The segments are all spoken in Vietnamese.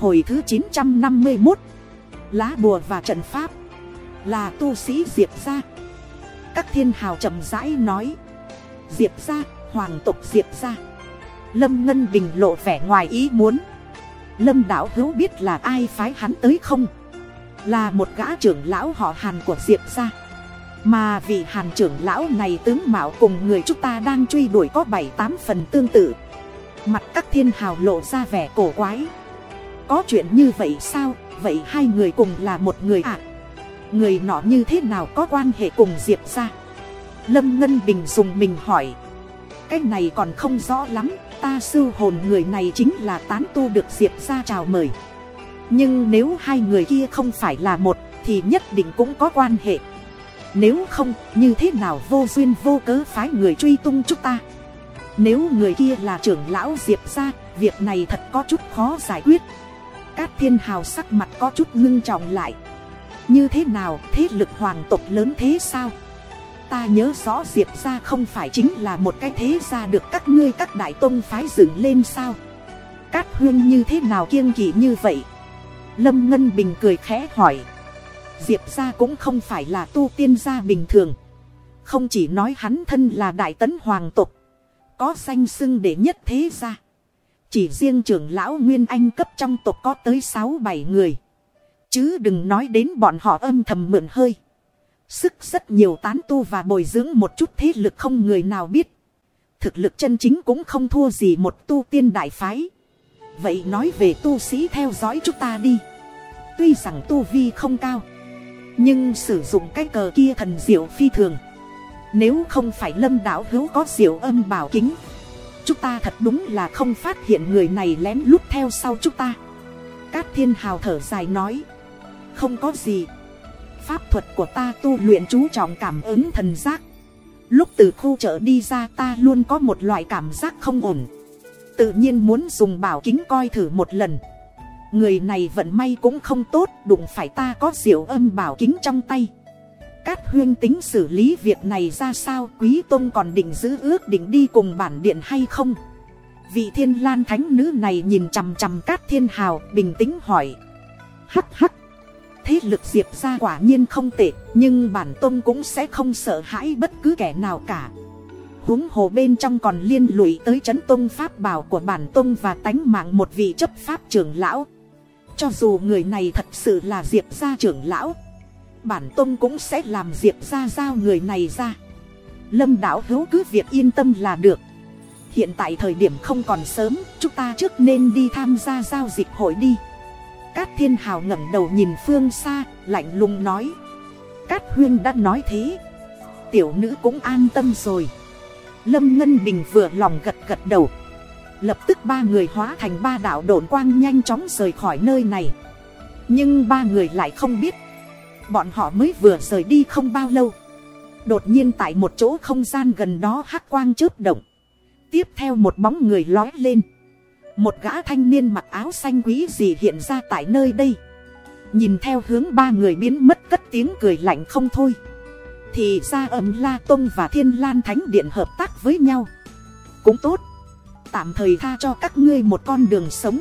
Hồi thứ 951 Lá bùa và trận pháp. Là tu sĩ Diệp gia. Các thiên hào chậm rãi nói. Diệp gia, hoàng tộc Diệp gia. Lâm Ngân Bình lộ vẻ ngoài ý muốn. Lâm đảo Hữu biết là ai phái hắn tới không? Là một gã trưởng lão họ Hàn của Diệp gia. Mà vị Hàn trưởng lão này tướng mạo cùng người chúng ta đang truy đuổi có 7-8 phần tương tự. Mặt các thiên hào lộ ra vẻ cổ quái. Có chuyện như vậy sao? Vậy hai người cùng là một người ạ à? Người nọ như thế nào có quan hệ cùng Diệp ra? Lâm Ngân Bình dùng mình hỏi. Cái này còn không rõ lắm. Ta sư hồn người này chính là tán tu được Diệp ra chào mời. Nhưng nếu hai người kia không phải là một, Thì nhất định cũng có quan hệ. Nếu không, như thế nào vô duyên vô cớ phái người truy tung chúng ta? Nếu người kia là trưởng lão Diệp ra, Việc này thật có chút khó giải quyết. Cát thiên hào sắc mặt có chút ngưng trọng lại. Như thế nào, thế lực hoàng tộc lớn thế sao? Ta nhớ rõ Diệp ra không phải chính là một cái thế gia được các ngươi các đại tôn phái dựng lên sao? Cát huyên như thế nào kiêng kỵ như vậy? Lâm Ngân Bình cười khẽ hỏi. Diệp ra cũng không phải là tu tiên gia bình thường. Không chỉ nói hắn thân là đại tấn hoàng tộc, Có danh xưng để nhất thế gia chỉ riêng trưởng lão Nguyên Anh cấp trong tộc có tới 6-7 người. Chứ đừng nói đến bọn họ âm thầm mượn hơi. Sức rất nhiều tán tu và bồi dưỡng một chút thế lực không người nào biết. Thực lực chân chính cũng không thua gì một tu tiên đại phái. Vậy nói về tu sĩ theo dõi chúng ta đi. Tuy rằng tu vi không cao. Nhưng sử dụng cái cờ kia thần diệu phi thường. Nếu không phải lâm đảo hữu có diệu âm bảo kính chúng ta thật đúng là không phát hiện người này lén lút theo sau chúng ta. Cát thiên hào thở dài nói, Không có gì. Pháp thuật của ta tu luyện chú trọng cảm ứng thần giác. Lúc từ khu chợ đi ra ta luôn có một loại cảm giác không ổn. Tự nhiên muốn dùng bảo kính coi thử một lần. Người này vận may cũng không tốt, Đụng phải ta có diệu âm bảo kính trong tay. Cát huyên tính xử lý việc này ra sao? Quý Tôn còn định giữ ước định đi cùng bản điện hay không? Vị thiên lan thánh nữ này nhìn chằm chằm Cát thiên hào, bình tĩnh hỏi. Hắc hắc, Thế lực diệp ra quả nhiên không tệ, Nhưng bản tôn cũng sẽ không sợ hãi bất cứ kẻ nào cả. Huống hồ bên trong còn liên lụy tới chấn tôn pháp bảo của bản tôn và tánh mạng một vị chấp pháp trưởng lão. Cho dù người này thật sự là diệp gia trưởng lão bản tông cũng sẽ làm diệp ra giao người này ra. Lâm đảo hữu cứ việc yên tâm là được. Hiện tại thời điểm không còn sớm, chúng ta trước nên đi tham gia giao dịch hội đi. Cát thiên hào ngẩng đầu nhìn phương xa, lạnh lùng nói. Cát huyên đã nói thế. Tiểu nữ cũng an tâm rồi. Lâm ngân bình vừa lòng gật gật đầu. Lập tức ba người hóa thành ba đạo đồn quang nhanh chóng rời khỏi nơi này. Nhưng ba người lại không biết Bọn họ mới vừa rời đi không bao lâu. Đột nhiên tại một chỗ không gian gần đó hắc quang chớp động. Tiếp theo một bóng người lói lên. Một gã thanh niên mặc áo xanh quý gì hiện ra tại nơi đây. Nhìn theo hướng ba người biến mất cất tiếng cười lạnh không thôi. Thì ra ấm La Tông và Thiên Lan Thánh Điện hợp tác với nhau. Cũng tốt. Tạm thời tha cho các ngươi một con đường sống.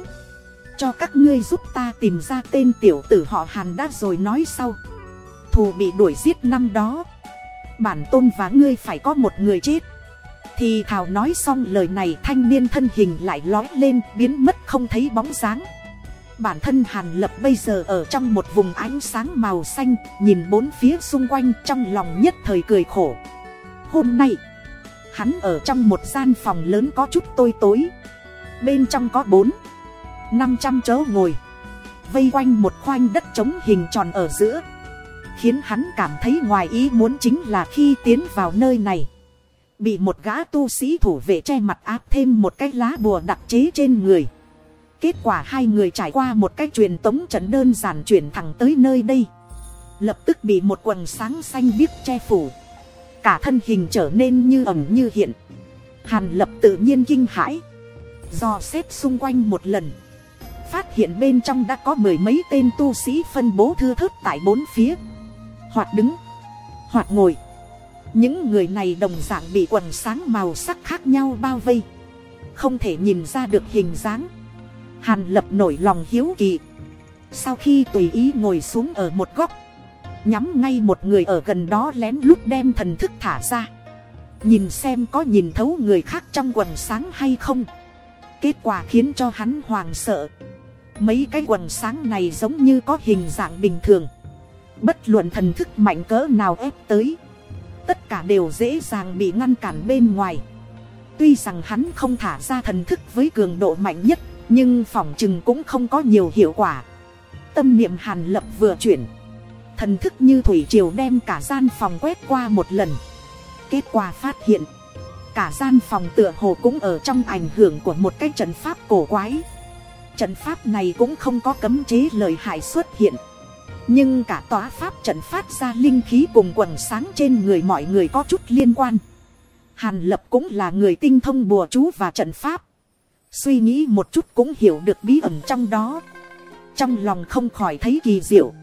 Cho các ngươi giúp ta tìm ra tên tiểu tử họ Hàn đã rồi nói sau thù bị đuổi giết năm đó. Bản tôn và ngươi phải có một người chết. Thì thảo nói xong lời này, thanh niên thân hình lại lói lên, biến mất không thấy bóng dáng. Bản thân hàn lập bây giờ ở trong một vùng ánh sáng màu xanh, nhìn bốn phía xung quanh, trong lòng nhất thời cười khổ. Hôm nay, hắn ở trong một gian phòng lớn có chút tôi tối. Bên trong có bốn, năm trăm chỗ ngồi. Vây quanh một khoanh đất trống hình tròn ở giữa khiến hắn cảm thấy ngoài ý muốn chính là khi tiến vào nơi này. Bị một gã tu sĩ thủ vệ che mặt áp thêm một cái lá bùa đặc chế trên người. Kết quả hai người trải qua một cái truyền tống trận đơn giản chuyển thẳng tới nơi đây. Lập tức bị một quần sáng xanh biếc che phủ. Cả thân hình trở nên như ẩm như hiện. Hàn lập tự nhiên kinh hãi. Do xét xung quanh một lần. Phát hiện bên trong đã có mười mấy tên tu sĩ phân bố thư thớt tại bốn phía hoặc đứng. Hoặc ngồi. Những người này đồng dạng bị quần sáng màu sắc khác nhau bao vây. Không thể nhìn ra được hình dáng. Hàn lập nổi lòng hiếu kỳ. Sau khi tùy ý ngồi xuống ở một góc, Nhắm ngay một người ở gần đó lén lút đem thần thức thả ra. Nhìn xem có nhìn thấu người khác trong quần sáng hay không. Kết quả khiến cho hắn hoàng sợ. Mấy cái quần sáng này giống như có hình dạng bình thường. Bất luận thần thức mạnh cỡ nào ép tới, Tất cả đều dễ dàng bị ngăn cản bên ngoài. Tuy rằng hắn không thả ra thần thức với cường độ mạnh nhất, Nhưng phỏng chừng cũng không có nhiều hiệu quả. Tâm niệm hàn lập vừa chuyển, Thần thức như thủy triều đem cả gian phòng quét qua một lần. Kết quả phát hiện, Cả gian phòng tựa hồ cũng ở trong ảnh hưởng của một cái trận pháp cổ quái. Trận pháp này cũng không có cấm chế lời hại xuất hiện. Nhưng cả tòa pháp trận phát ra linh khí cùng quần sáng trên người mọi người có chút liên quan. Hàn Lập cũng là người tinh thông bùa chú và trận pháp. Suy nghĩ một chút cũng hiểu được bí ẩn trong đó. Trong lòng không khỏi thấy kỳ diệu.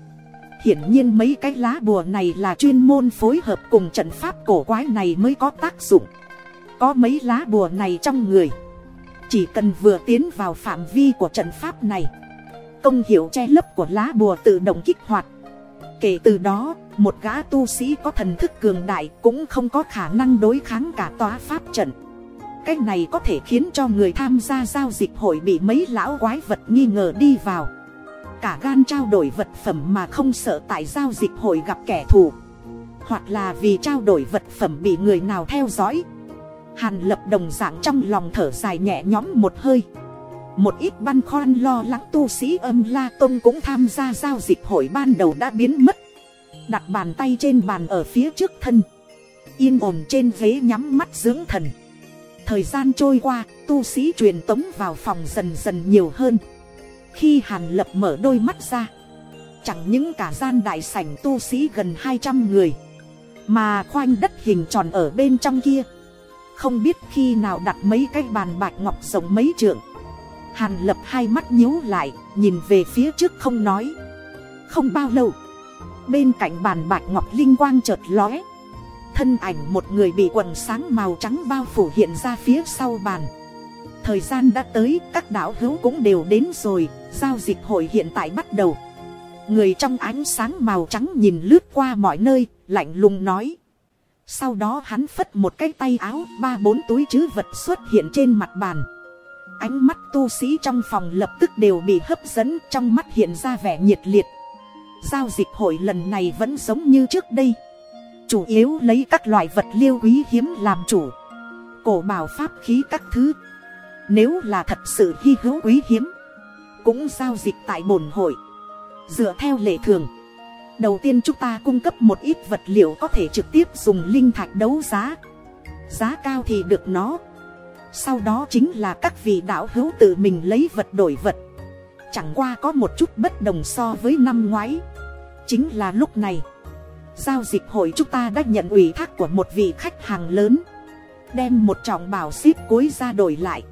Hiển nhiên mấy cái lá bùa này là chuyên môn phối hợp cùng trận pháp cổ quái này mới có tác dụng. Có mấy lá bùa này trong người. Chỉ cần vừa tiến vào phạm vi của trận pháp này Công hiệu che lấp của lá bùa tự động kích hoạt. Kể từ đó, một gã tu sĩ có thần thức cường đại cũng không có khả năng đối kháng cả tòa pháp trận. Cách này có thể khiến cho người tham gia giao dịch hội bị mấy lão quái vật nghi ngờ đi vào. Cả gan trao đổi vật phẩm mà không sợ tại giao dịch hội gặp kẻ thù. Hoặc là vì trao đổi vật phẩm bị người nào theo dõi. Hàn lập đồng dạng trong lòng thở dài nhẹ nhõm một hơi một ít băn khoăn lo lắng tu sĩ âm la tông cũng tham gia giao dịch hội ban đầu đã biến mất. Đặt bàn tay trên bàn ở phía trước thân. Yên ổn trên ghế nhắm mắt dưỡng thần. Thời gian trôi qua, tu sĩ truyền tống vào phòng dần dần nhiều hơn. Khi Hàn Lập mở đôi mắt ra, Chẳng những cả gian đại sảnh tu sĩ gần 200 người, Mà khoanh đất hình tròn ở bên trong kia. Không biết khi nào đặt mấy cái bàn bạch ngọc rộng mấy trượng Hàn Lập hai mắt nhíu lại Nhìn về phía trước không nói Không bao lâu Bên cạnh bàn bạc ngọc linh quang chợt lóe Thân ảnh một người bị quần sáng màu trắng bao phủ hiện ra phía sau bàn Thời gian đã tới, các đảo hữu cũng đều đến rồi, giao dịch hội hiện tại bắt đầu. Người trong ánh sáng màu trắng nhìn lướt qua mọi nơi, lạnh lùng nói. Sau đó hắn phất một cái tay áo, ba bốn túi chứ vật xuất hiện trên mặt bàn. Ánh mắt tu sĩ trong phòng lập tức đều bị hấp dẫn, trong mắt hiện ra vẻ nhiệt liệt. Giao dịch hội lần này vẫn giống như trước đây. Chủ yếu lấy các loại vật liêu quý hiếm làm chủ. Cổ bảo pháp khí các thứ nếu là thật sự hy hữu quý hiếm Cũng giao dịch tại bồn hội Dựa theo lệ thường Đầu tiên chúng ta cung cấp một ít vật liệu có thể trực tiếp dùng linh thạch đấu giá Giá cao thì được nó sau đó chính là các vị đạo hữu tự mình lấy vật đổi vật. Chẳng qua có một chút bất đồng so với năm ngoái. Chính là lúc này, Giao dịch hội chúng ta đã nhận ủy thác của một vị khách hàng lớn. Đem một trọng bảo ship cuối ra đổi lại.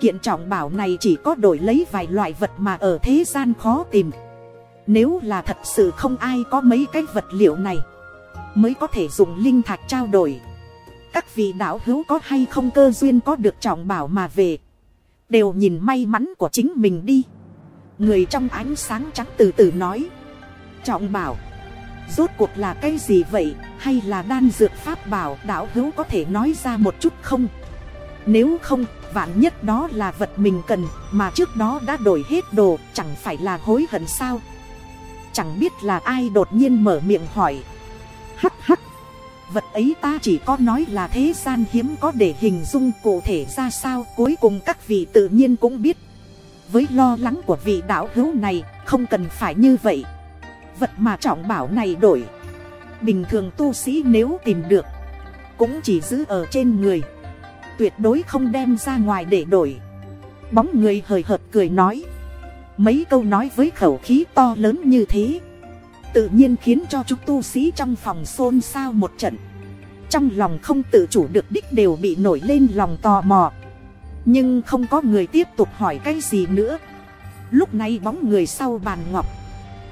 Kiện trọng bảo này chỉ có đổi lấy vài loại vật mà ở thế gian khó tìm. Nếu là thật sự không ai có mấy cái vật liệu này, Mới có thể dùng linh thạch trao đổi. Các vị đạo hữu có hay không cơ duyên có được trọng bảo mà về? Đều nhìn may mắn của chính mình đi. Người trong ánh sáng trắng từ từ nói. Trọng bảo, Rốt cuộc là cái gì vậy? Hay là đan dược pháp bảo đạo hữu có thể nói ra một chút không? Nếu không, Vạn nhất đó là vật mình cần Mà trước đó đã đổi hết đồ, Chẳng phải là hối hận sao? Chẳng biết là ai đột nhiên mở miệng hỏi. Hắc hắc Vật ấy ta chỉ có nói là thế gian hiếm có để hình dung cụ thể ra sao, Cuối cùng các vị tự nhiên cũng biết. Với lo lắng của vị đạo hữu này, Không cần phải như vậy. Vật mà trọng bảo này đổi. Bình thường tu sĩ nếu tìm được, Cũng chỉ giữ ở trên người. Tuyệt đối không đem ra ngoài để đổi. Bóng người hời hợt cười nói. Mấy câu nói với khẩu khí to lớn như thế Tự nhiên khiến cho chúng tu sĩ trong phòng xôn xao một trận. Trong lòng không tự chủ được đích đều bị nổi lên lòng tò mò. Nhưng không có người tiếp tục hỏi cái gì nữa. Lúc này bóng người sau bàn ngọc,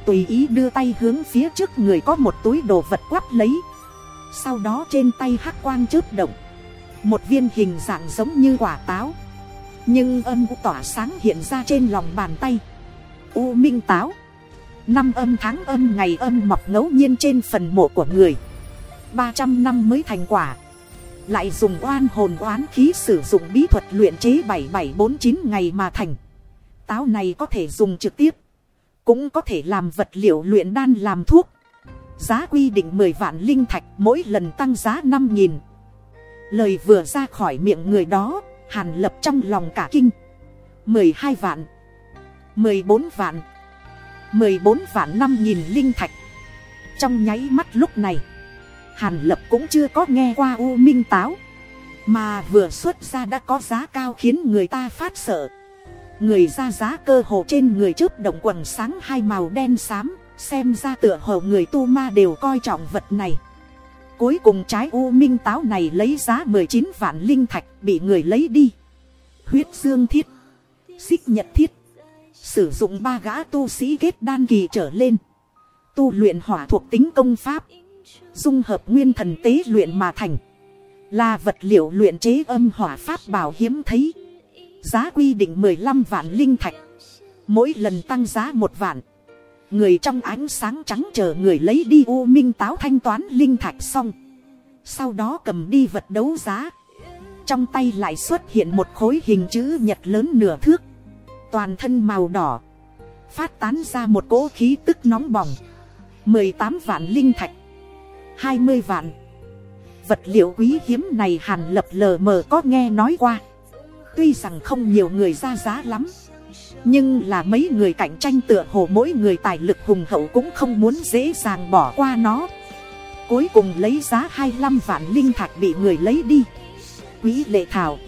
Tùy ý đưa tay hướng phía trước người có một túi đồ vật quắp lấy. Sau đó trên tay hắc quang chớp động, một viên hình dạng giống như quả táo. Nhưng âm u tỏa sáng hiện ra trên lòng bàn tay. U minh táo năm âm tháng âm ngày âm mọc ngẫu nhiên trên phần mộ của người. Ba trăm năm mới thành quả. Lại dùng oan hồn oán khí sử dụng bí thuật luyện chế bảy bảy bốn chín ngày mà thành. Táo này có thể dùng trực tiếp, cũng có thể làm vật liệu luyện đan làm thuốc. Giá quy định mười vạn linh thạch mỗi lần tăng giá năm nghìn. Lời vừa ra khỏi miệng người đó, hàn lập trong lòng cả kinh. mười hai vạn, mười bốn vạn mười bốn vạn năm nghìn linh thạch. Trong nháy mắt lúc này, hàn lập cũng chưa có nghe qua u minh táo, mà vừa xuất ra đã có giá cao khiến người ta phát sợ. Người ra giá cơ hồ trên người trước động quần sáng hai màu đen xám, xem ra tựa hồ người tu ma đều coi trọng vật này. Cuối cùng trái u minh táo này lấy giá mười chín vạn linh thạch bị người lấy đi. Huyết dương thiết, xích nhật thiết sử dụng ba gã tu sĩ kết đan kỳ trở lên. Tu luyện hỏa thuộc tính công pháp, dung hợp nguyên thần tế luyện mà thành. Là vật liệu luyện chế âm hỏa pháp bảo hiếm thấy. Giá quy định mười lăm vạn linh thạch. Mỗi lần tăng giá một vạn. Người trong ánh sáng trắng chờ người lấy đi u minh táo thanh toán linh thạch xong. Sau đó cầm đi vật đấu giá. Trong tay lại xuất hiện một khối hình chữ nhật lớn nửa thước toàn thân màu đỏ. Phát tán ra một cỗ khí tức nóng bỏng. Mười tám vạn linh thạch. Hai mươi vạn. Vật liệu quý hiếm này hàn lập lờ mờ có nghe nói qua. Tuy rằng không nhiều người ra giá lắm. Nhưng là mấy người cạnh tranh tựa hồ mỗi người tài lực hùng hậu cũng không muốn dễ dàng bỏ qua nó. Cuối cùng lấy giá hai mươi năm vạn linh thạch bị người lấy đi. Quý lệ thảo.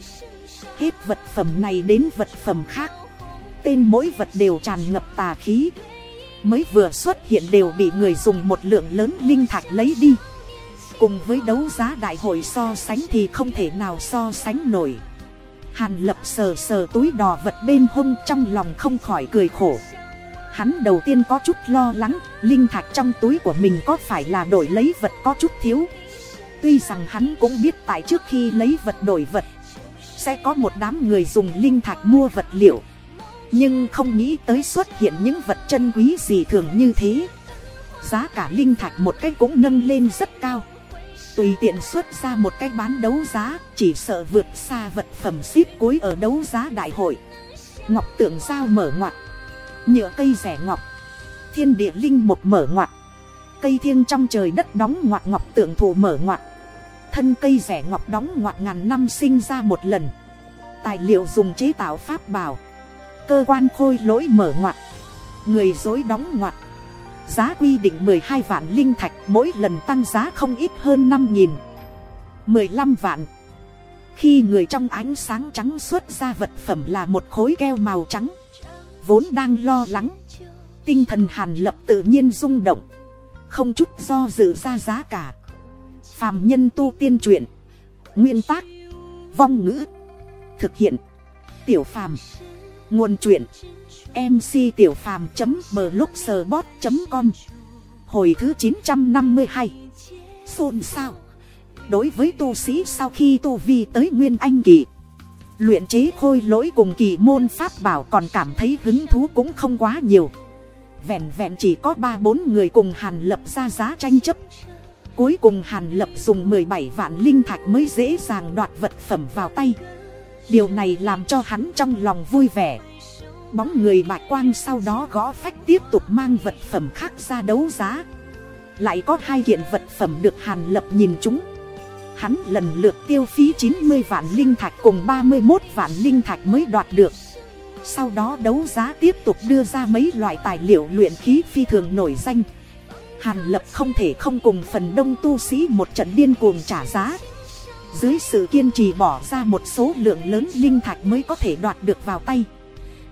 Hết vật phẩm này đến vật phẩm khác tên mỗi vật đều tràn ngập tà khí. Mới vừa xuất hiện đều bị người dùng một lượng lớn linh thạch lấy đi. Cùng với đấu giá đại hội so sánh thì không thể nào so sánh nổi. Hàn lập sờ sờ túi đò vật bên hông trong lòng không khỏi cười khổ. Hắn đầu tiên có chút lo lắng, linh thạch trong túi của mình có phải là đổi lấy vật có chút thiếu? Tuy rằng hắn cũng biết tại trước khi lấy vật đổi vật, sẽ có một đám người dùng linh thạch mua vật liệu nhưng không nghĩ tới xuất hiện những vật chân quý gì thường như thế. Giá cả linh thạch một cách cũng nâng lên rất cao. Tùy tiện xuất ra một cái bán đấu giá, chỉ sợ vượt xa vật phẩm ship cuối ở đấu giá đại hội. Ngọc tượng dao mở ngoặt. Nhựa cây rẻ ngọc. Thiên địa linh một mở ngoặt. Cây thiêng trong trời đất đóng ngoặt ngọc tượng thủ mở ngoặt. Thân cây rẻ ngọc đóng ngoặt ngàn năm sinh ra một lần. Tài liệu dùng chế tạo pháp bảo cơ quan khôi lỗi mở ngoặt. Người dối đóng ngoặt. Giá quy định mười hai vạn linh thạch, mỗi lần tăng giá không ít hơn năm nghìn. mười lăm vạn. Khi người trong ánh sáng trắng xuất ra vật phẩm là một khối keo màu trắng, vốn đang lo lắng. Tinh thần hàn lập tự nhiên rung động. Không chút do dự ra giá cả. Phàm nhân tu tiên truyện. Nguyên tác. Vong ngữ. Thực hiện. Tiểu phàm nguồn truyện. Mc tiểu phàm blogspot com. Hồi thứ chín trăm năm mươi hai. Xôn sao đối với tu sĩ sau khi tu vi tới nguyên anh kỳ, luyện chế khôi lỗi cùng kỳ môn pháp bảo còn cảm thấy hứng thú cũng không quá nhiều. Vẹn vẹn chỉ có ba bốn người cùng hàn lập ra giá tranh chấp. Cuối cùng hàn lập dùng mười bảy vạn linh thạch mới dễ dàng đoạt vật phẩm vào tay điều này làm cho hắn trong lòng vui vẻ. Bóng người bạch quang sau đó gõ phách tiếp tục mang vật phẩm khác ra đấu giá. Lại có hai kiện vật phẩm được hàn lập nhìn chúng. Hắn lần lượt tiêu phí chín mươi vạn linh thạch cùng ba mươi một vạn linh thạch mới đoạt được. Sau đó đấu giá tiếp tục đưa ra mấy loại tài liệu luyện khí phi thường nổi danh. Hàn lập không thể không cùng phần đông tu sĩ một trận điên cuồng trả giá dưới sự kiên trì bỏ ra một số lượng lớn linh thạch mới có thể đoạt được vào tay.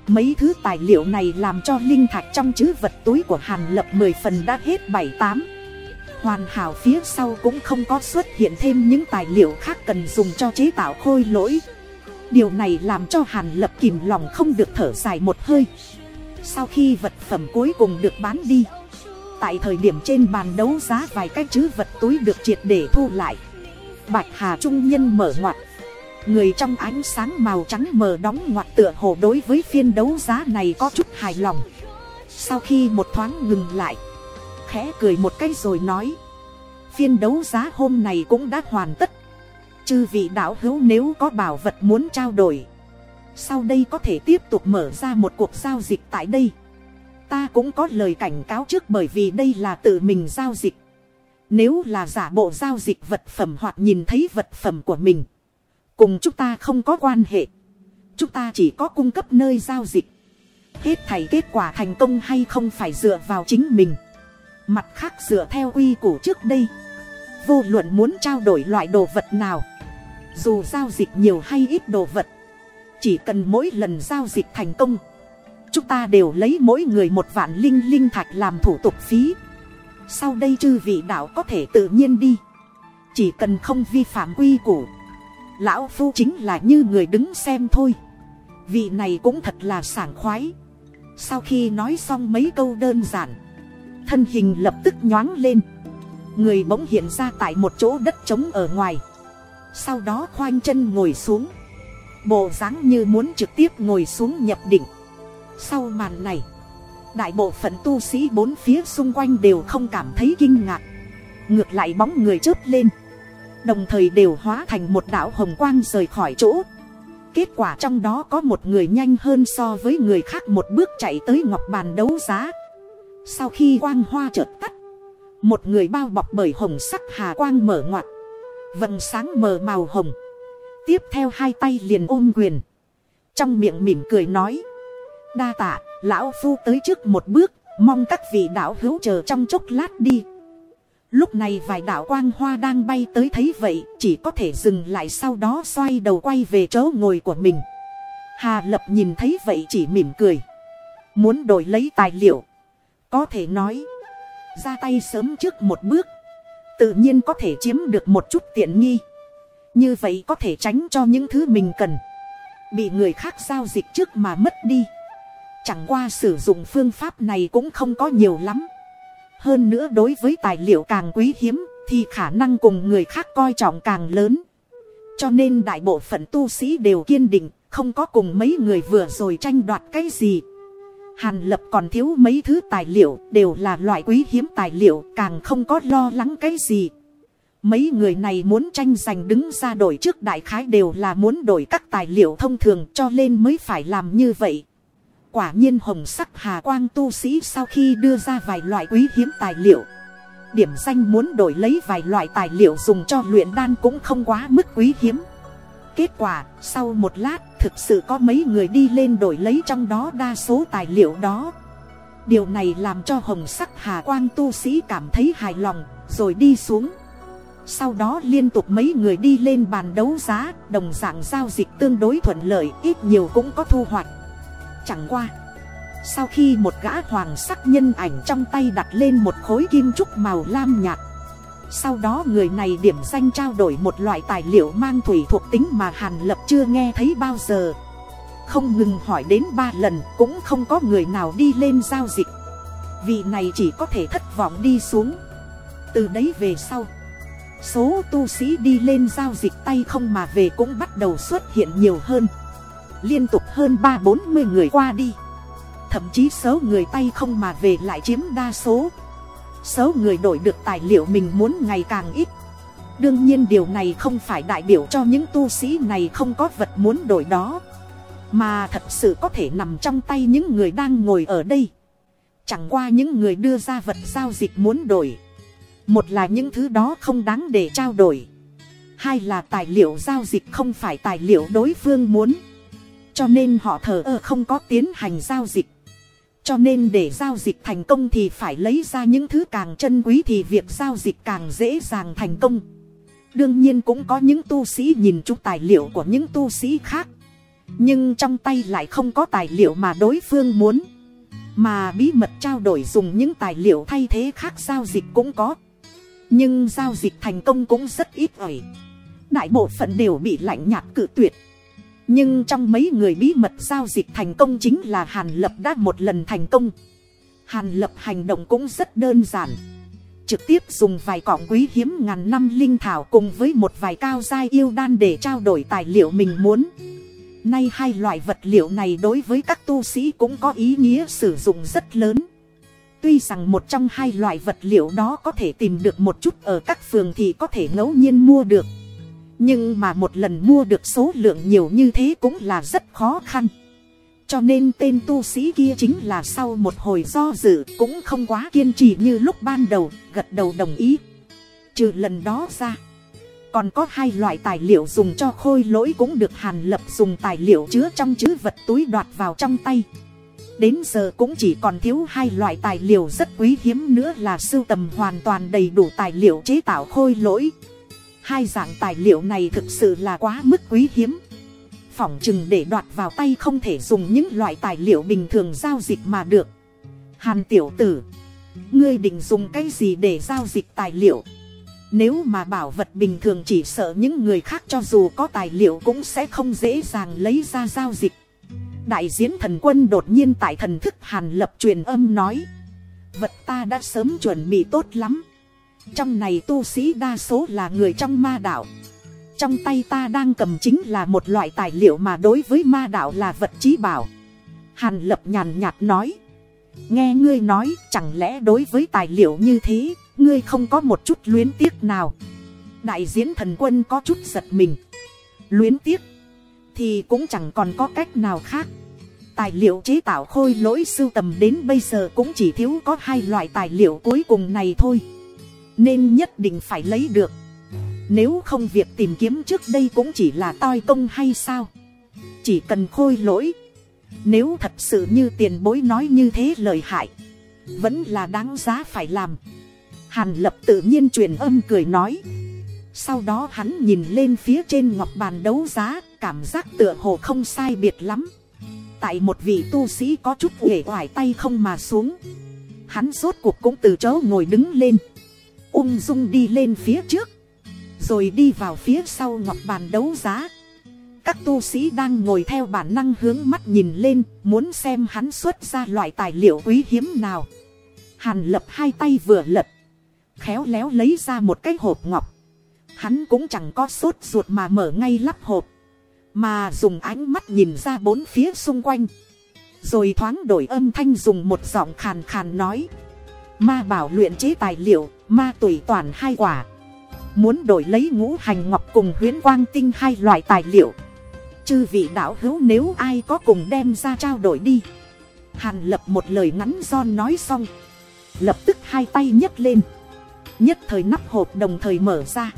Mấy thứ tài liệu này làm cho linh thạch trong chữ vật túi của hàn lập mười phần đã hết bảy tám. Hoàn hảo phía sau cũng không có xuất hiện thêm những tài liệu khác cần dùng cho chế tạo khôi lỗi. Điều này làm cho hàn lập kìm lòng không được thở dài một hơi. Sau khi vật phẩm cuối cùng được bán đi, tại thời điểm trên bàn đấu giá vài cái chữ vật túi được triệt để thu lại bạch hà trung nhân mở ngoặt. Người trong ánh sáng màu trắng mờ đóng ngoặt tựa hồ đối với phiên đấu giá này có chút hài lòng. Sau khi một thoáng ngừng lại, khẽ cười một cái rồi nói, phiên đấu giá hôm này cũng đã hoàn tất. Chư vị đạo hữu nếu có bảo vật muốn trao đổi, sau đây có thể tiếp tục mở ra một cuộc giao dịch tại đây. Ta cũng có lời cảnh cáo trước bởi vì đây là tự mình giao dịch nếu là giả bộ giao dịch vật phẩm hoặc nhìn thấy vật phẩm của mình. Cùng chúng ta không có quan hệ. Chúng ta chỉ có cung cấp nơi giao dịch. Hết thảy kết quả thành công hay không phải dựa vào chính mình. Mặt khác dựa theo quy củ trước đây. Vô luận muốn trao đổi loại đồ vật nào. Dù giao dịch nhiều hay ít đồ vật. Chỉ cần mỗi lần giao dịch thành công. Chúng ta đều lấy mỗi người một vạn linh linh thạch làm thủ tục phí sau đây chư vị đạo có thể tự nhiên đi. Chỉ cần không vi phạm quy củ. Lão phu chính là như người đứng xem thôi. Vị này cũng thật là sảng khoái. Sau khi nói xong mấy câu đơn giản, thân hình lập tức nhoáng lên. Người bỗng hiện ra tại một chỗ đất trống ở ngoài. Sau đó khoanh chân ngồi xuống. Bộ dáng như muốn trực tiếp ngồi xuống nhập định. Sau màn này đại bộ phận tu sĩ bốn phía xung quanh đều không cảm thấy kinh ngạc. Ngược lại bóng người chớp lên. Đồng thời đều hóa thành một đạo hồng quang rời khỏi chỗ. Kết quả trong đó có một người nhanh hơn so với người khác một bước chạy tới ngọc bàn đấu giá. Sau khi quang hoa chợt tắt, một người bao bọc bởi hồng sắc hà quang mở ngoặt. Vầng sáng mờ màu hồng. Tiếp theo hai tay liền ôm quyền. Trong miệng mỉm cười nói, đa tạ lão phu tới trước một bước, mong các vị đạo hữu chờ trong chốc lát đi. Lúc này vài đạo quang hoa đang bay tới thấy vậy, chỉ có thể dừng lại sau đó xoay đầu quay về chỗ ngồi của mình. Hà lập nhìn thấy vậy chỉ mỉm cười. Muốn đổi lấy tài liệu, có thể nói, ra tay sớm trước một bước, tự nhiên có thể chiếm được một chút tiện nghi. Như vậy có thể tránh cho những thứ mình cần. Bị người khác giao dịch trước mà mất đi chẳng qua sử dụng phương pháp này cũng không có nhiều lắm. Hơn nữa đối với tài liệu càng quý hiếm, thì khả năng cùng người khác coi trọng càng lớn. Cho nên đại bộ phận tu sĩ đều kiên định, không có cùng mấy người vừa rồi tranh đoạt cái gì. Hàn lập còn thiếu mấy thứ tài liệu, đều là loại quý hiếm tài liệu, càng không có lo lắng cái gì. Mấy người này muốn tranh giành đứng ra đổi trước đại khái đều là muốn đổi các tài liệu thông thường cho nên mới phải làm như vậy quả nhiên hồng sắc hà quang tu sĩ sau khi đưa ra vài loại quý hiếm tài liệu. Điểm danh muốn đổi lấy vài loại tài liệu dùng cho luyện đan cũng không quá mức quý hiếm. Kết quả, sau một lát, thực sự có mấy người đi lên đổi lấy trong đó đa số tài liệu đó. Điều này làm cho hồng sắc hà quang tu sĩ cảm thấy hài lòng, rồi đi xuống. Sau đó liên tục mấy người đi lên bàn đấu giá, đồng dạng giao dịch tương đối thuận lợi, ít nhiều cũng có thu hoạch chẳng qua. Sau khi một gã hoàng sắc nhân ảnh trong tay đặt lên một khối kim trúc màu lam nhạt, sau đó người này điểm danh trao đổi một loại tài liệu mang thủy thuộc tính mà hàn lập chưa nghe thấy bao giờ. Không ngừng hỏi đến ba lần, cũng không có người nào đi lên giao dịch. Vị này chỉ có thể thất vọng đi xuống. Từ đấy về sau, số tu sĩ đi lên giao dịch tay không mà về cũng bắt đầu xuất hiện nhiều hơn liên tục hơn ba bốn mươi người qua đi. Thậm chí số người tay không mà về lại chiếm đa số. Số người đổi được tài liệu mình muốn ngày càng ít. Đương nhiên điều này không phải đại biểu cho những tu sĩ này không có vật muốn đổi đó, mà thật sự có thể nằm trong tay những người đang ngồi ở đây. Chẳng qua những người đưa ra vật giao dịch muốn đổi. Một là những thứ đó không đáng để trao đổi. Hai là tài liệu giao dịch không phải tài liệu đối phương muốn cho nên họ thờ ơ không có tiến hành giao dịch. Cho nên để giao dịch thành công thì phải lấy ra những thứ càng chân quý thì việc giao dịch càng dễ dàng thành công. Đương nhiên cũng có những tu sĩ nhìn chung tài liệu của những tu sĩ khác. Nhưng trong tay lại không có tài liệu mà đối phương muốn. Mà bí mật trao đổi dùng những tài liệu thay thế khác giao dịch cũng có. Nhưng giao dịch thành công cũng rất ít ỏi. Đại bộ phận đều bị lạnh nhạt cự tuyệt nhưng trong mấy người bí mật giao dịch thành công chính là hàn lập đã một lần thành công. Hàn lập hành động cũng rất đơn giản. Trực tiếp dùng vài cọng quý hiếm ngàn năm linh thảo cùng với một vài cao giai yêu đan để trao đổi tài liệu mình muốn. Nay hai loại vật liệu này đối với các tu sĩ cũng có ý nghĩa sử dụng rất lớn. Tuy rằng một trong hai loại vật liệu đó có thể tìm được một chút ở các phường thì có thể ngẫu nhiên mua được nhưng mà một lần mua được số lượng nhiều như thế cũng là rất khó khăn. Cho nên tên tu sĩ kia chính là sau một hồi do dự cũng không quá kiên trì như lúc ban đầu, gật đầu đồng ý. Trừ lần đó ra, còn có hai loại tài liệu dùng cho khôi lỗi cũng được hàn lập dùng tài liệu chứa trong chữ vật túi đoạt vào trong tay. Đến giờ cũng chỉ còn thiếu hai loại tài liệu rất quý hiếm nữa là sưu tầm hoàn toàn đầy đủ tài liệu chế tạo khôi lỗi hai dạng tài liệu này thực sự là quá mức quý hiếm. Phỏng chừng để đoạt vào tay không thể dùng những loại tài liệu bình thường giao dịch mà được. Hàn tiểu tử, ngươi định dùng cái gì để giao dịch tài liệu? Nếu mà bảo vật bình thường chỉ sợ những người khác cho dù có tài liệu cũng sẽ không dễ dàng lấy ra giao dịch. Đại diễn thần quân đột nhiên tại thần thức hàn lập truyền âm nói, vật ta đã sớm chuẩn bị tốt lắm trong này tu sĩ đa số là người trong ma đạo. Trong tay ta đang cầm chính là một loại tài liệu mà đối với ma đạo là vật trí bảo. Hàn lập nhàn nhạt nói, nghe ngươi nói, chẳng lẽ đối với tài liệu như thế, ngươi không có một chút luyến tiếc nào? Đại diễn thần quân có chút giật mình. Luyến tiếc thì cũng chẳng còn có cách nào khác. Tài liệu chế tạo khôi lỗi sưu tầm đến bây giờ cũng chỉ thiếu có hai loại tài liệu cuối cùng này thôi nên nhất định phải lấy được. Nếu không việc tìm kiếm trước đây cũng chỉ là toi công hay sao? Chỉ cần khôi lỗi. Nếu thật sự như tiền bối nói như thế lời hại, vẫn là đáng giá phải làm. Hàn lập tự nhiên truyền âm cười nói. Sau đó hắn nhìn lên phía trên ngọc bàn đấu giá, cảm giác tựa hồ không sai biệt lắm. Tại một vị tu sĩ có chút uể oải tay không mà xuống. Hắn rốt cuộc cũng từ chỗ ngồi đứng lên ung dung đi lên phía trước, rồi đi vào phía sau ngọc bàn đấu giá. Các tu sĩ đang ngồi theo bản năng hướng mắt nhìn lên, muốn xem hắn xuất ra loại tài liệu quý hiếm nào. Hàn lập hai tay vừa lật, khéo léo lấy ra một cái hộp ngọc. Hắn cũng chẳng có sốt ruột mà mở ngay lắp hộp, mà dùng ánh mắt nhìn ra bốn phía xung quanh. Rồi thoáng đổi âm thanh dùng một giọng khàn khàn nói, ma bảo luyện chế tài liệu ma tùy toàn hai quả. Muốn đổi lấy ngũ hành ngọc cùng huyễn quang tinh hai loại tài liệu. Chư vị đạo hữu nếu ai có cùng đem ra trao đổi đi. Hàn lập một lời ngắn son nói xong. Lập tức hai tay nhấc lên. Nhất thời nắp hộp đồng thời mở ra.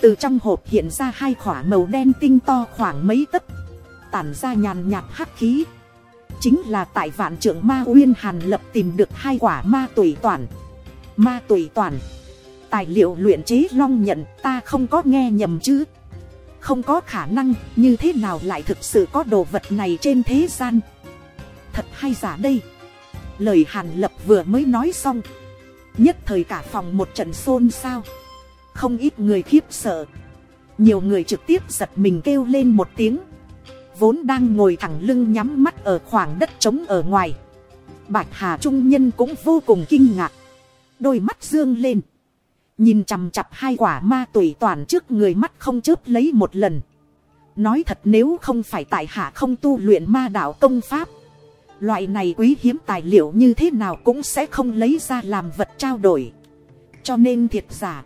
Từ trong hộp hiện ra hai khỏa màu đen tinh to khoảng mấy tấc. Tản ra nhàn nhạt hắc khí. Chính là tại vạn trưởng ma uyên hàn lập tìm được hai quả ma tùy toàn ma tùy toàn. Tài liệu luyện chế long nhận, ta không có nghe nhầm chứ. Không có khả năng, như thế nào lại thực sự có đồ vật này trên thế gian? Thật hay giả đây? Lời hàn lập vừa mới nói xong. Nhất thời cả phòng một trận xôn xao. Không ít người khiếp sợ. Nhiều người trực tiếp giật mình kêu lên một tiếng. Vốn đang ngồi thẳng lưng nhắm mắt ở khoảng đất trống ở ngoài. Bạch hà trung nhân cũng vô cùng kinh ngạc đôi mắt dương lên. Nhìn chằm chặp hai quả ma tùy toàn trước người mắt không chớp lấy một lần. Nói thật nếu không phải tại hạ không tu luyện ma đạo công pháp, loại này quý hiếm tài liệu như thế nào cũng sẽ không lấy ra làm vật trao đổi. Cho nên thiệt giả,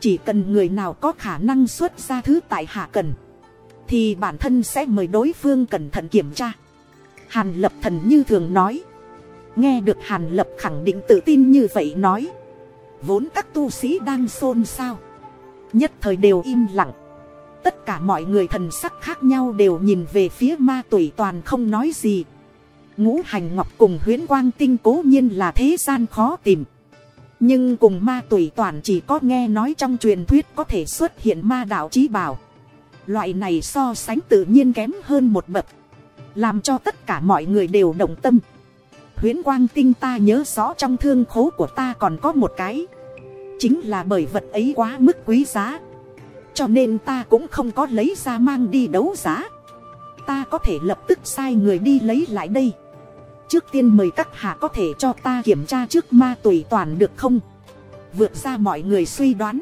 chỉ cần người nào có khả năng xuất ra thứ tại hạ cần, thì bản thân sẽ mời đối phương cẩn thận kiểm tra. Hàn lập thần như thường nói nghe được hàn lập khẳng định tự tin như vậy nói. Vốn các tu sĩ đang xôn xao. Nhất thời đều im lặng. Tất cả mọi người thần sắc khác nhau đều nhìn về phía ma tuổi toàn không nói gì. Ngũ hành ngọc cùng huyễn quang tinh cố nhiên là thế gian khó tìm. Nhưng cùng ma tuổi toàn chỉ có nghe nói trong truyền thuyết có thể xuất hiện ma đạo trí bảo. Loại này so sánh tự nhiên kém hơn một bậc. Làm cho tất cả mọi người đều động tâm huyễn quang tinh ta nhớ rõ trong thương khố của ta còn có một cái. Chính là bởi vật ấy quá mức quý giá. Cho nên ta cũng không có lấy ra mang đi đấu giá. Ta có thể lập tức sai người đi lấy lại đây. Trước tiên mời các hạ có thể cho ta kiểm tra trước ma tùy toàn được không? Vượt ra mọi người suy đoán.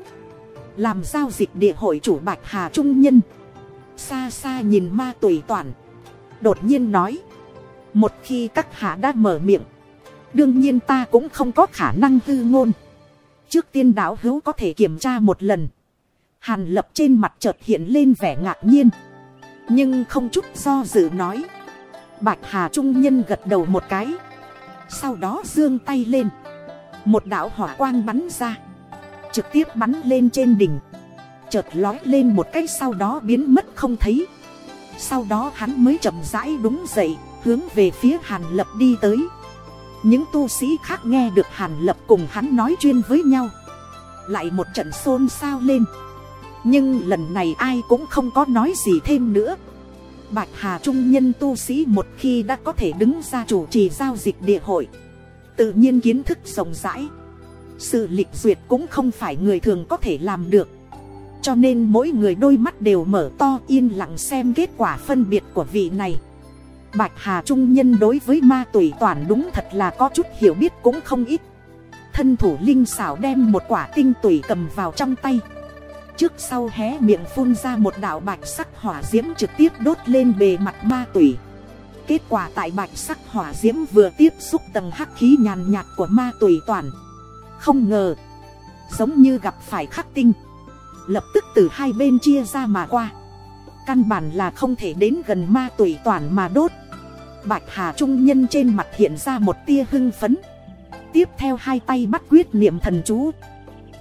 Làm giao dịch địa hội chủ bạch hà trung nhân. Xa xa nhìn ma tùy toàn. Đột nhiên nói một khi các hạ đã mở miệng, đương nhiên ta cũng không có khả năng hư ngôn. Trước tiên đạo hữu có thể kiểm tra một lần. Hàn lập trên mặt chợt hiện lên vẻ ngạc nhiên. Nhưng không chút do dự nói. Bạch hà trung nhân gật đầu một cái. Sau đó giương tay lên. Một đạo hỏa quang bắn ra. Trực tiếp bắn lên trên đỉnh. Chợt lói lên một cái sau đó biến mất không thấy. Sau đó hắn mới chậm rãi đúng dậy hướng về phía hàn lập đi tới. Những tu sĩ khác nghe được hàn lập cùng hắn nói chuyên với nhau. Lại một trận xôn xao lên. Nhưng lần này ai cũng không có nói gì thêm nữa. Bạch hà trung nhân tu sĩ một khi đã có thể đứng ra chủ trì giao dịch địa hội, tự nhiên kiến thức rộng rãi. Sự lịch duyệt cũng không phải người thường có thể làm được. Cho nên mỗi người đôi mắt đều mở to yên lặng xem kết quả phân biệt của vị này bạch hà trung nhân đối với ma tùy toàn đúng thật là có chút hiểu biết cũng không ít. Thân thủ linh xảo đem một quả tinh tùy cầm vào trong tay. Trước sau hé miệng phun ra một đạo bạch sắc hỏa diễm trực tiếp đốt lên bề mặt ma tùy. Kết quả tại bạch sắc hỏa diễm vừa tiếp xúc tầng hắc khí nhàn nhạt của ma tùy toàn. Không ngờ, giống như gặp phải khắc tinh. Lập tức từ hai bên chia ra mà qua. Căn bản là không thể đến gần ma tùy toàn mà đốt bạch hà trung nhân trên mặt hiện ra một tia hưng phấn. Tiếp theo hai tay bắt quyết niệm thần chú,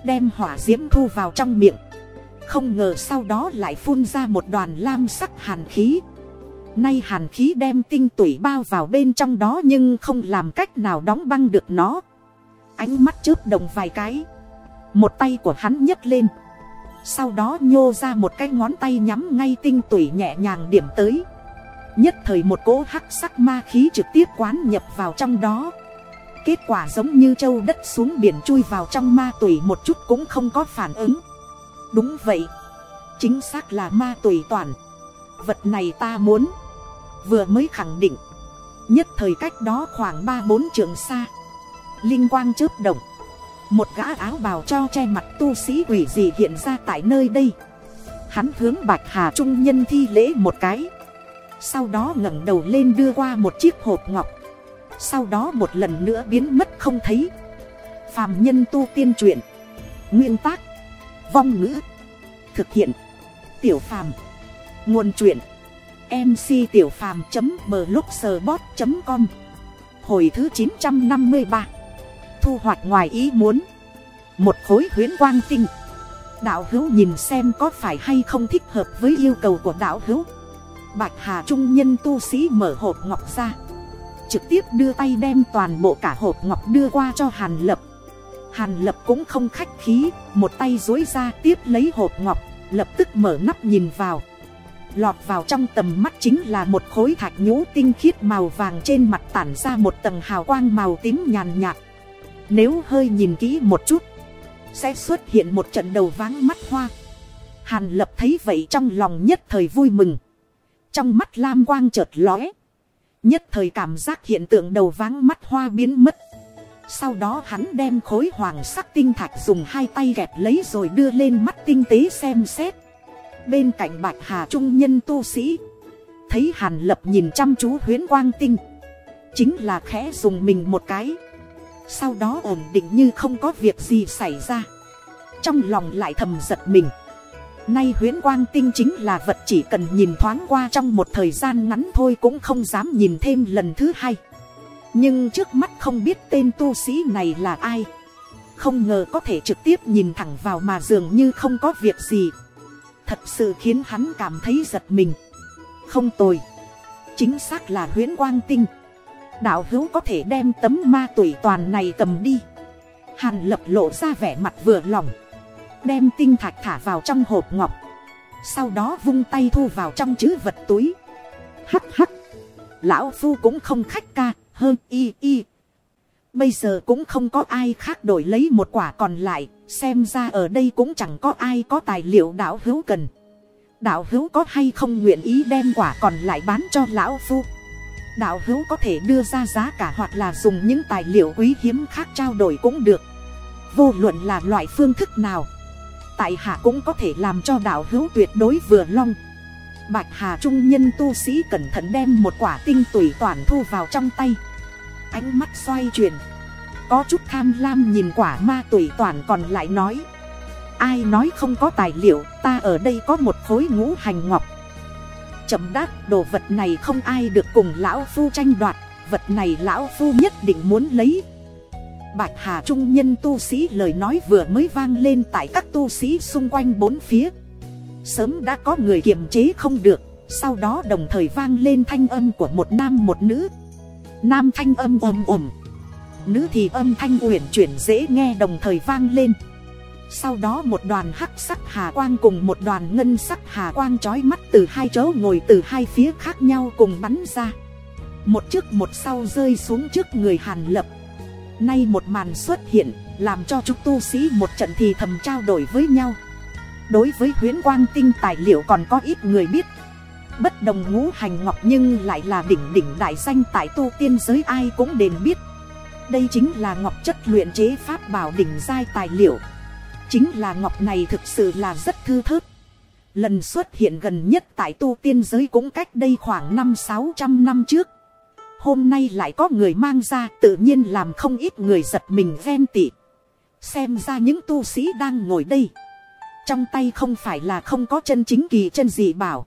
đem hỏa diễm thu vào trong miệng. Không ngờ sau đó lại phun ra một đoàn lam sắc hàn khí. Nay hàn khí đem tinh tủy bao vào bên trong đó nhưng không làm cách nào đóng băng được nó. Ánh mắt chớp đồng vài cái. Một tay của hắn nhấc lên. Sau đó nhô ra một cái ngón tay nhắm ngay tinh tủy nhẹ nhàng điểm tới nhất thời một cỗ hắc sắc ma khí trực tiếp quán nhập vào trong đó. Kết quả giống như châu đất xuống biển chui vào trong ma tủy một chút cũng không có phản ứng. Đúng vậy. Chính xác là ma tùy toàn. Vật này ta muốn. Vừa mới khẳng định. Nhất thời cách đó khoảng ba bốn trường xa. Linh quang chớp động. Một gã áo bào cho che mặt tu sĩ quỷ gì hiện ra tại nơi đây. Hắn hướng bạch hà trung nhân thi lễ một cái sau đó ngẩng đầu lên đưa qua một chiếc hộp ngọc. Sau đó một lần nữa biến mất không thấy. Phàm nhân tu tiên truyện. Nguyên tác. Vong ngữ. Thực hiện. Tiểu phàm. Nguồn truyện. Mc tiểu phàm blogspot com. Hồi thứ chín trăm năm mươi ba. Thu hoạch ngoài ý muốn. Một khối huyến quang tinh. Đạo hữu nhìn xem có phải hay không thích hợp với yêu cầu của đạo hữu bạch hà trung nhân tu sĩ mở hộp ngọc ra. Trực tiếp đưa tay đem toàn bộ cả hộp ngọc đưa qua cho hàn lập. Hàn lập cũng không khách khí, một tay dối ra tiếp lấy hộp ngọc, lập tức mở nắp nhìn vào. Lọt vào trong tầm mắt chính là một khối thạch nhũ tinh khiết màu vàng trên mặt tản ra một tầng hào quang màu tím nhàn nhạt. Nếu hơi nhìn kỹ một chút, sẽ xuất hiện một trận đầu váng mắt hoa. Hàn lập thấy vậy trong lòng nhất thời vui mừng trong mắt lam quang chợt lóe. Nhất thời cảm giác hiện tượng đầu váng mắt hoa biến mất. Sau đó hắn đem khối hoàng sắc tinh thạch dùng hai tay gẹp lấy rồi đưa lên mắt tinh tế xem xét. Bên cạnh bạch hà trung nhân tu sĩ, thấy hàn lập nhìn chăm chú huyến quang tinh, chính là khẽ dùng mình một cái. Sau đó ổn định như không có việc gì xảy ra. Trong lòng lại thầm giật mình nay Huyễn quang tinh chính là vật chỉ cần nhìn thoáng qua trong một thời gian ngắn thôi cũng không dám nhìn thêm lần thứ hai. Nhưng trước mắt không biết tên tu sĩ này là ai. Không ngờ có thể trực tiếp nhìn thẳng vào mà dường như không có việc gì. Thật sự khiến hắn cảm thấy giật mình. Không tồi. Chính xác là huyễn quang tinh. Đạo hữu có thể đem tấm ma tuổi toàn này cầm đi. Hàn lập lộ ra vẻ mặt vừa lòng đem tinh thạch thả vào trong hộp ngọc. Sau đó vung tay thu vào trong chữ vật túi. Hắc hắc. Lão phu cũng không khách ca hơn y y. Bây giờ cũng không có ai khác đổi lấy một quả còn lại, xem ra ở đây cũng chẳng có ai có tài liệu đạo hữu cần. Đạo hữu có hay không nguyện ý đem quả còn lại bán cho lão phu? Đạo hữu có thể đưa ra giá cả hoặc là dùng những tài liệu quý hiếm khác trao đổi cũng được. Vô luận là loại phương thức nào tại hạ cũng có thể làm cho đạo hữu tuyệt đối vừa long. Bạch hà trung nhân tu sĩ cẩn thận đem một quả tinh tủy toàn thu vào trong tay. Ánh mắt xoay chuyển. Có chút tham lam nhìn quả ma tủy toàn còn lại nói. Ai nói không có tài liệu, ta ở đây có một khối ngũ hành ngọc. Chậm đát đồ vật này không ai được cùng lão phu tranh đoạt. Vật này lão phu nhất định muốn lấy bạch hà trung nhân tu sĩ lời nói vừa mới vang lên tại các tu sĩ xung quanh bốn phía. Sớm đã có người kiềm chế không được, sau đó đồng thời vang lên thanh âm của một nam một nữ. Nam thanh âm ồm ồm, nữ thì âm thanh uyển chuyển dễ nghe đồng thời vang lên. Sau đó một đoàn hắc sắc hà quang cùng một đoàn ngân sắc hà quang trói mắt từ hai chỗ ngồi từ hai phía khác nhau cùng bắn ra. Một trước một sau rơi xuống trước người hàn lập nay một màn xuất hiện, làm cho chúng tu sĩ một trận thì thầm trao đổi với nhau. Đối với huyến quang tinh tài liệu còn có ít người biết. Bất đồng ngũ hành ngọc nhưng lại là đỉnh đỉnh đại danh tại tu tiên giới ai cũng đền biết. Đây chính là ngọc chất luyện chế pháp bảo đỉnh giai tài liệu. Chính là ngọc này thực sự là rất thư thớt. Lần xuất hiện gần nhất tại tu tiên giới cũng cách đây khoảng năm sáu trăm năm trước hôm nay lại có người mang ra, tự nhiên làm không ít người giật mình ven tị. Xem ra những tu sĩ đang ngồi đây, trong tay không phải là không có chân chính kỳ chân gì bảo,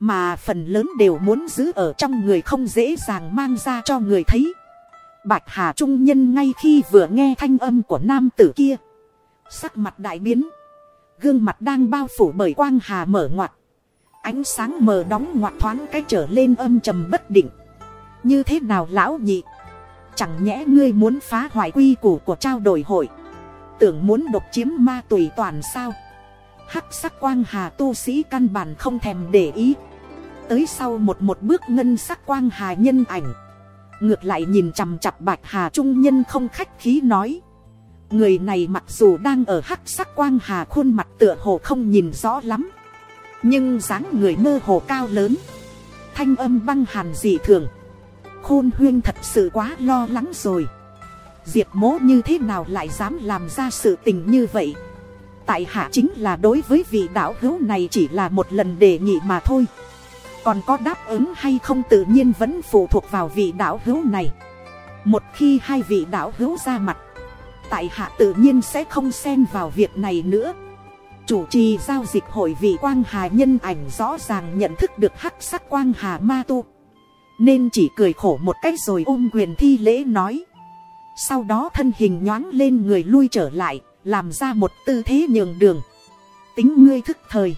mà phần lớn đều muốn giữ ở trong người không dễ dàng mang ra cho người thấy. Bạch hà trung nhân ngay khi vừa nghe thanh âm của nam tử kia, sắc mặt đại biến, gương mặt đang bao phủ bởi quang hà mở ngoặt, ánh sáng mờ đóng ngoặt thoáng cái trở lên âm trầm bất định như thế nào lão nhị? Chẳng nhẽ ngươi muốn phá hoại quy củ của trao đổi hội? Tưởng muốn độc chiếm ma tùy toàn sao? Hắc sắc quang hà tu sĩ căn bản không thèm để ý. Tới sau một một bước ngân sắc quang hà nhân ảnh. Ngược lại nhìn chằm chặp bạch hà trung nhân không khách khí nói. Người này mặc dù đang ở hắc sắc quang hà khuôn mặt tựa hồ không nhìn rõ lắm. Nhưng dáng người mơ hồ cao lớn. Thanh âm băng hàn dị thường khôn huyên thật sự quá lo lắng rồi. Diệp mố như thế nào lại dám làm ra sự tình như vậy? Tại hạ chính là đối với vị đạo hữu này chỉ là một lần đề nghị mà thôi. Còn có đáp ứng hay không tự nhiên vẫn phụ thuộc vào vị đạo hữu này. Một khi hai vị đạo hữu ra mặt, tại hạ tự nhiên sẽ không xen vào việc này nữa. Chủ trì giao dịch hội vị quang hà nhân ảnh rõ ràng nhận thức được hắc sắc quang hà ma tu nên chỉ cười khổ một cách rồi ôm quyền thi lễ nói. Sau đó thân hình nhoáng lên người lui trở lại, làm ra một tư thế nhường đường. Tính ngươi thức thời.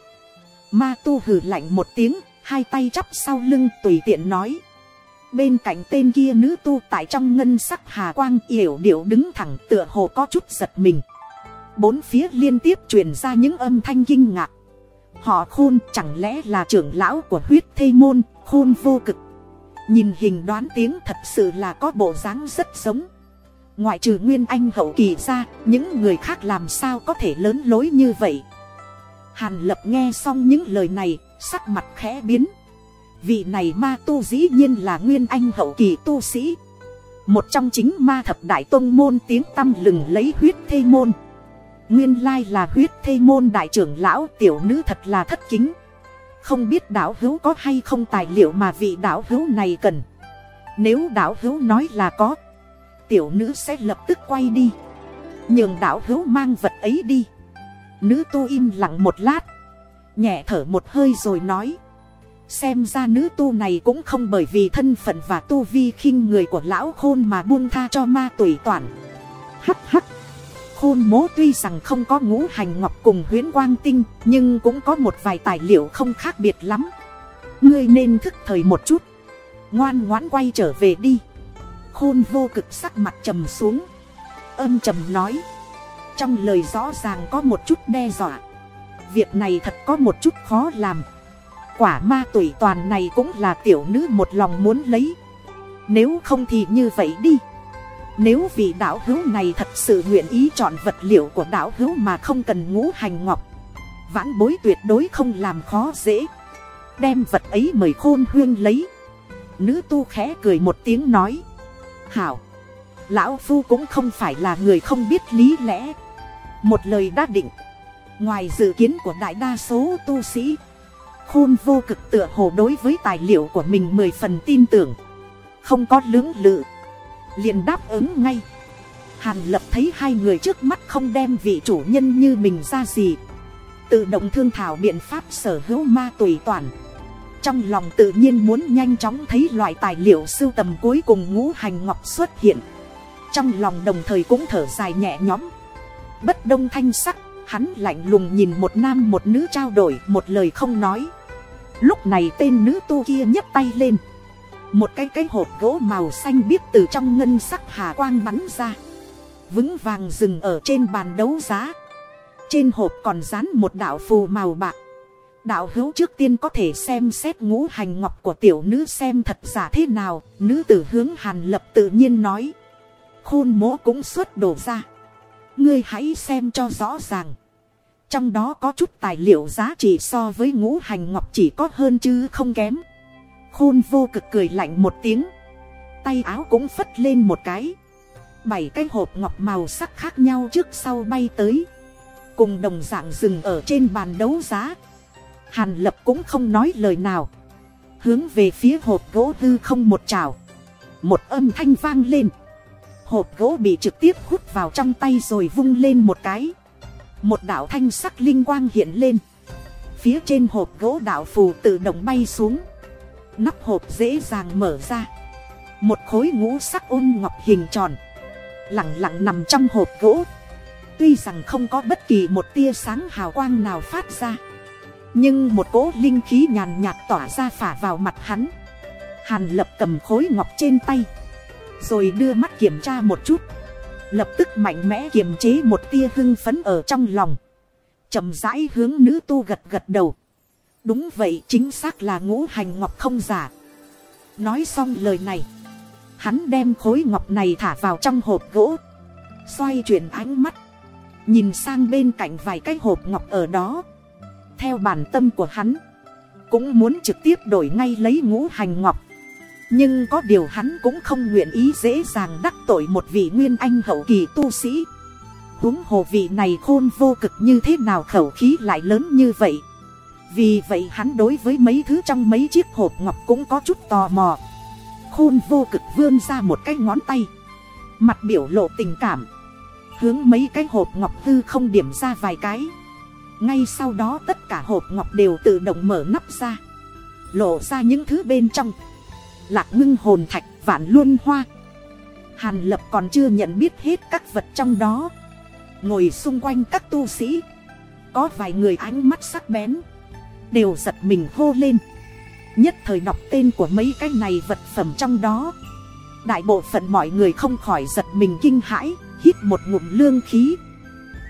Ma tu hừ lạnh một tiếng, hai tay chắp sau lưng tùy tiện nói. Bên cạnh tên kia nữ tu tại trong ngân sắc hà quang yểu điệu đứng thẳng tựa hồ có chút giật mình. Bốn phía liên tiếp truyền ra những âm thanh kinh ngạc. Họ khôn chẳng lẽ là trưởng lão của huyết thê môn, khôn vô cực nhìn hình đoán tiếng thật sự là có bộ dáng rất giống. Ngoại trừ nguyên anh hậu kỳ ra, những người khác làm sao có thể lớn lối như vậy? Hàn lập nghe xong những lời này, sắc mặt khẽ biến. Vị này ma tu dĩ nhiên là nguyên anh hậu kỳ tu sĩ. Một trong chính ma thập đại tôn môn tiếng tăm lừng lấy huyết thê môn. Nguyên lai là huyết thê môn đại trưởng lão tiểu nữ thật là thất kính không biết đạo hữu có hay không tài liệu mà vị đạo hữu này cần. Nếu đạo hữu nói là có, tiểu nữ sẽ lập tức quay đi. Nhường đạo hữu mang vật ấy đi. Nữ tu im lặng một lát, nhẹ thở một hơi rồi nói, xem ra nữ tu này cũng không bởi vì thân phận và tu vi khinh người của lão khôn mà buông tha cho ma tùy toàn hắc hắc khôn mố tuy rằng không có ngũ hành ngọc cùng huyến quang tinh, nhưng cũng có một vài tài liệu không khác biệt lắm. Ngươi nên thức thời một chút. Ngoan ngoãn quay trở về đi. Khôn vô cực sắc mặt trầm xuống. Âm trầm nói. Trong lời rõ ràng có một chút đe dọa. Việc này thật có một chút khó làm. Quả ma tuổi toàn này cũng là tiểu nữ một lòng muốn lấy. Nếu không thì như vậy đi nếu vị đạo hữu này thật sự nguyện ý chọn vật liệu của đạo hữu mà không cần ngũ hành ngọc, vãn bối tuyệt đối không làm khó dễ. Đem vật ấy mời khôn huyên lấy. Nữ tu khẽ cười một tiếng nói, hảo, lão phu cũng không phải là người không biết lý lẽ. Một lời đã định, ngoài dự kiến của đại đa số tu sĩ, khôn vô cực tựa hồ đối với tài liệu của mình mười phần tin tưởng, không có lưỡng lự liền đáp ứng ngay. Hàn lập thấy hai người trước mắt không đem vị chủ nhân như mình ra gì. Tự động thương thảo biện pháp sở hữu ma tùy toàn. Trong lòng tự nhiên muốn nhanh chóng thấy loại tài liệu sưu tầm cuối cùng ngũ hành ngọc xuất hiện. Trong lòng đồng thời cũng thở dài nhẹ nhõm. Bất đông thanh sắc, hắn lạnh lùng nhìn một nam một nữ trao đổi một lời không nói. Lúc này tên nữ tu kia nhấc tay lên một cái cái hộp gỗ màu xanh biếc từ trong ngân sắc hà quang bắn ra. Vững vàng dừng ở trên bàn đấu giá. Trên hộp còn dán một đạo phù màu bạc. Đạo hữu trước tiên có thể xem xét ngũ hành ngọc của tiểu nữ xem thật giả thế nào. Nữ tử hướng hàn lập tự nhiên nói. Khôn mố cũng xuất đổ ra. Ngươi hãy xem cho rõ ràng. Trong đó có chút tài liệu giá trị so với ngũ hành ngọc chỉ có hơn chứ không kém khôn vô cực cười lạnh một tiếng. Tay áo cũng phất lên một cái. Bảy cái hộp ngọc màu sắc khác nhau trước sau bay tới. Cùng đồng dạng dừng ở trên bàn đấu giá. Hàn lập cũng không nói lời nào. Hướng về phía hộp gỗ tư không một trào một âm thanh vang lên. Hộp gỗ bị trực tiếp hút vào trong tay rồi vung lên một cái. Một đạo thanh sắc linh quang hiện lên. Phía trên hộp gỗ đạo phù tự động bay xuống nắp hộp dễ dàng mở ra. Một khối ngũ sắc ôn ngọc hình tròn lẳng lặng nằm trong hộp gỗ. Tuy rằng không có bất kỳ một tia sáng hào quang nào phát ra, nhưng một cỗ linh khí nhàn nhạt tỏa ra phả vào mặt hắn. Hàn lập cầm khối ngọc trên tay, rồi đưa mắt kiểm tra một chút. Lập tức mạnh mẽ kiềm chế một tia hưng phấn ở trong lòng. Chậm rãi hướng nữ tu gật gật đầu đúng vậy, chính xác là ngũ hành ngọc không giả. Nói xong lời này, hắn đem khối ngọc này thả vào trong hộp gỗ, xoay chuyển ánh mắt, nhìn sang bên cạnh vài cái hộp ngọc ở đó. Theo bản tâm của hắn, cũng muốn trực tiếp đổi ngay lấy ngũ hành ngọc. Nhưng có điều hắn cũng không nguyện ý dễ dàng đắc tội một vị nguyên anh hậu kỳ tu sĩ. Huống hồ vị này khôn vô cực như thế nào khẩu khí lại lớn như vậy? Vì vậy hắn đối với mấy thứ trong mấy chiếc hộp ngọc cũng có chút tò mò. Khôn vô cực vươn ra một cái ngón tay. Mặt biểu lộ tình cảm. Hướng mấy cái hộp ngọc tư không điểm ra vài cái. Ngay sau đó tất cả hộp ngọc đều tự động mở nắp ra. Lộ ra những thứ bên trong. Lạc ngưng hồn thạch, vạn luân hoa. Hàn lập còn chưa nhận biết hết các vật trong đó. Ngồi xung quanh các tu sĩ. Có vài người ánh mắt sắc bén đều giật mình hô lên. Nhất thời đọc tên của mấy cái này vật phẩm trong đó. Đại bộ phận mọi người không khỏi giật mình kinh hãi, hít một ngụm lương khí.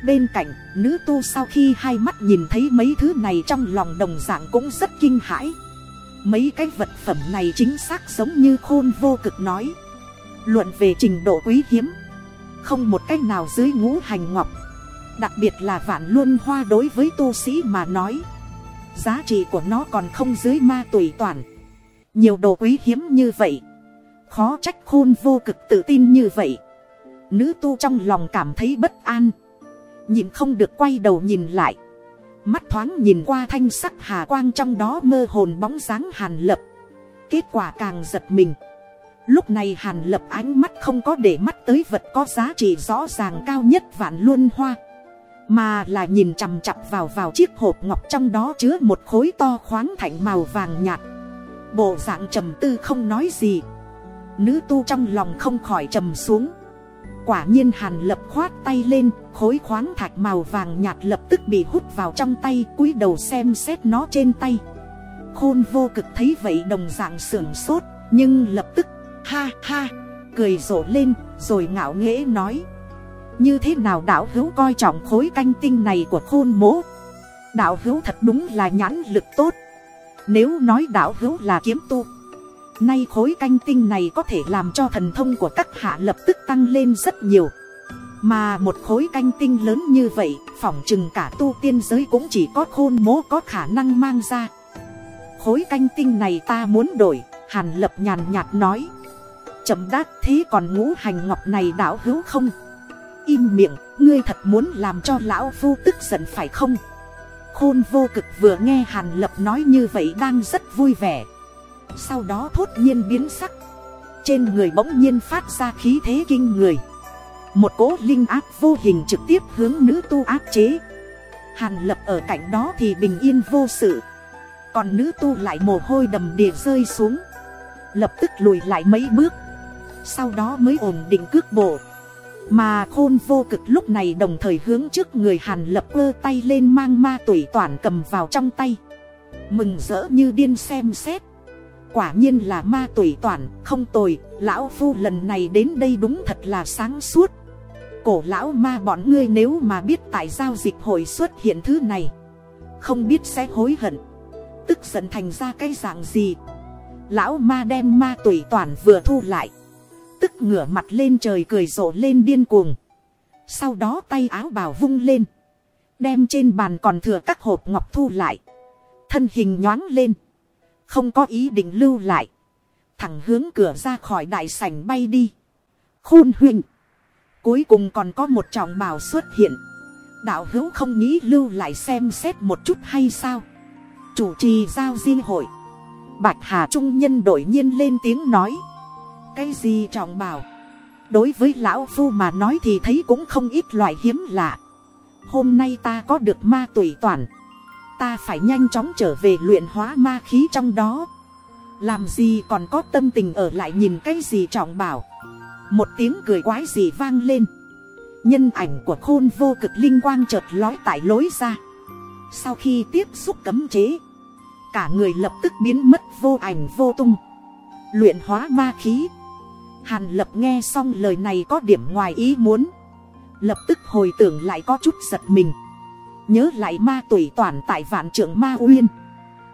Bên cạnh, nữ tu sau khi hai mắt nhìn thấy mấy thứ này trong lòng đồng dạng cũng rất kinh hãi. Mấy cái vật phẩm này chính xác giống như khôn vô cực nói. Luận về trình độ quý hiếm, không một cách nào dưới ngũ hành ngọc. Đặc biệt là vạn luân hoa đối với tu sĩ mà nói giá trị của nó còn không dưới ma tùy toàn. Nhiều đồ quý hiếm như vậy. Khó trách khôn vô cực tự tin như vậy. Nữ tu trong lòng cảm thấy bất an. Nhìn không được quay đầu nhìn lại. Mắt thoáng nhìn qua thanh sắc hà quang trong đó mơ hồn bóng dáng hàn lập. Kết quả càng giật mình. Lúc này hàn lập ánh mắt không có để mắt tới vật có giá trị rõ ràng cao nhất vạn luân hoa mà là nhìn chằm chặp vào vào chiếc hộp ngọc trong đó chứa một khối to khoáng thạnh màu vàng nhạt. Bộ dạng trầm tư không nói gì. Nữ tu trong lòng không khỏi trầm xuống. Quả nhiên hàn lập khoát tay lên, khối khoáng thạch màu vàng nhạt lập tức bị hút vào trong tay, cúi đầu xem xét nó trên tay. Khôn vô cực thấy vậy đồng dạng sưởng sốt, nhưng lập tức, ha ha, cười rộ lên, rồi ngạo nghễ nói như thế nào đạo hữu coi trọng khối canh tinh này của khôn mố? Đạo hữu thật đúng là nhãn lực tốt. Nếu nói đạo hữu là kiếm tu, Nay khối canh tinh này có thể làm cho thần thông của các hạ lập tức tăng lên rất nhiều. Mà một khối canh tinh lớn như vậy, Phỏng chừng cả tu tiên giới cũng chỉ có khôn mố có khả năng mang ra. Khối canh tinh này ta muốn đổi, Hàn lập nhàn nhạt nói. Chậm đát thế còn ngũ hành ngọc này đạo hữu không? Im miệng, ngươi thật muốn làm cho lão phu tức giận phải không? Khôn vô cực vừa nghe hàn lập nói như vậy đang rất vui vẻ. Sau đó thốt nhiên biến sắc. Trên người bỗng nhiên phát ra khí thế kinh người. Một cỗ linh áp vô hình trực tiếp hướng nữ tu áp chế. Hàn lập ở cạnh đó thì bình yên vô sự. Còn nữ tu lại mồ hôi đầm đìa rơi xuống. Lập tức lùi lại mấy bước. Sau đó mới ổn định cước bộ mà khôn vô cực lúc này đồng thời hướng trước người hàn lập ơ tay lên mang ma tuổi toàn cầm vào trong tay. Mừng rỡ như điên xem xét. Quả nhiên là ma tuổi toàn, không tồi, lão phu lần này đến đây đúng thật là sáng suốt. Cổ lão ma bọn ngươi nếu mà biết tại giao dịch hội xuất hiện thứ này, không biết sẽ hối hận, tức giận thành ra cái dạng gì. Lão ma đem ma tuổi toàn vừa thu lại tức ngửa mặt lên trời cười rộ lên điên cuồng. Sau đó tay áo bào vung lên. Đem trên bàn còn thừa các hộp ngọc thu lại. Thân hình nhoáng lên. Không có ý định lưu lại. Thẳng hướng cửa ra khỏi đại sảnh bay đi. Khôn huynh. Cuối cùng còn có một trọng bào xuất hiện. Đạo hữu không nghĩ lưu lại xem xét một chút hay sao? Chủ trì giao di hội. Bạch hà trung nhân đổi nhiên lên tiếng nói cái gì trọng bảo? Đối với lão phu mà nói thì thấy cũng không ít loại hiếm lạ. Hôm nay ta có được ma tùy toàn. Ta phải nhanh chóng trở về luyện hóa ma khí trong đó. Làm gì còn có tâm tình ở lại nhìn cái gì trọng bảo? Một tiếng cười quái gì vang lên. Nhân ảnh của khôn vô cực linh quang chợt lói tại lối ra. Sau khi tiếp xúc cấm chế, cả người lập tức biến mất vô ảnh vô tung. Luyện hóa ma khí hàn lập nghe xong lời này có điểm ngoài ý muốn. Lập tức hồi tưởng lại có chút giật mình. Nhớ lại ma tuổi toàn tại vạn trưởng ma uyên.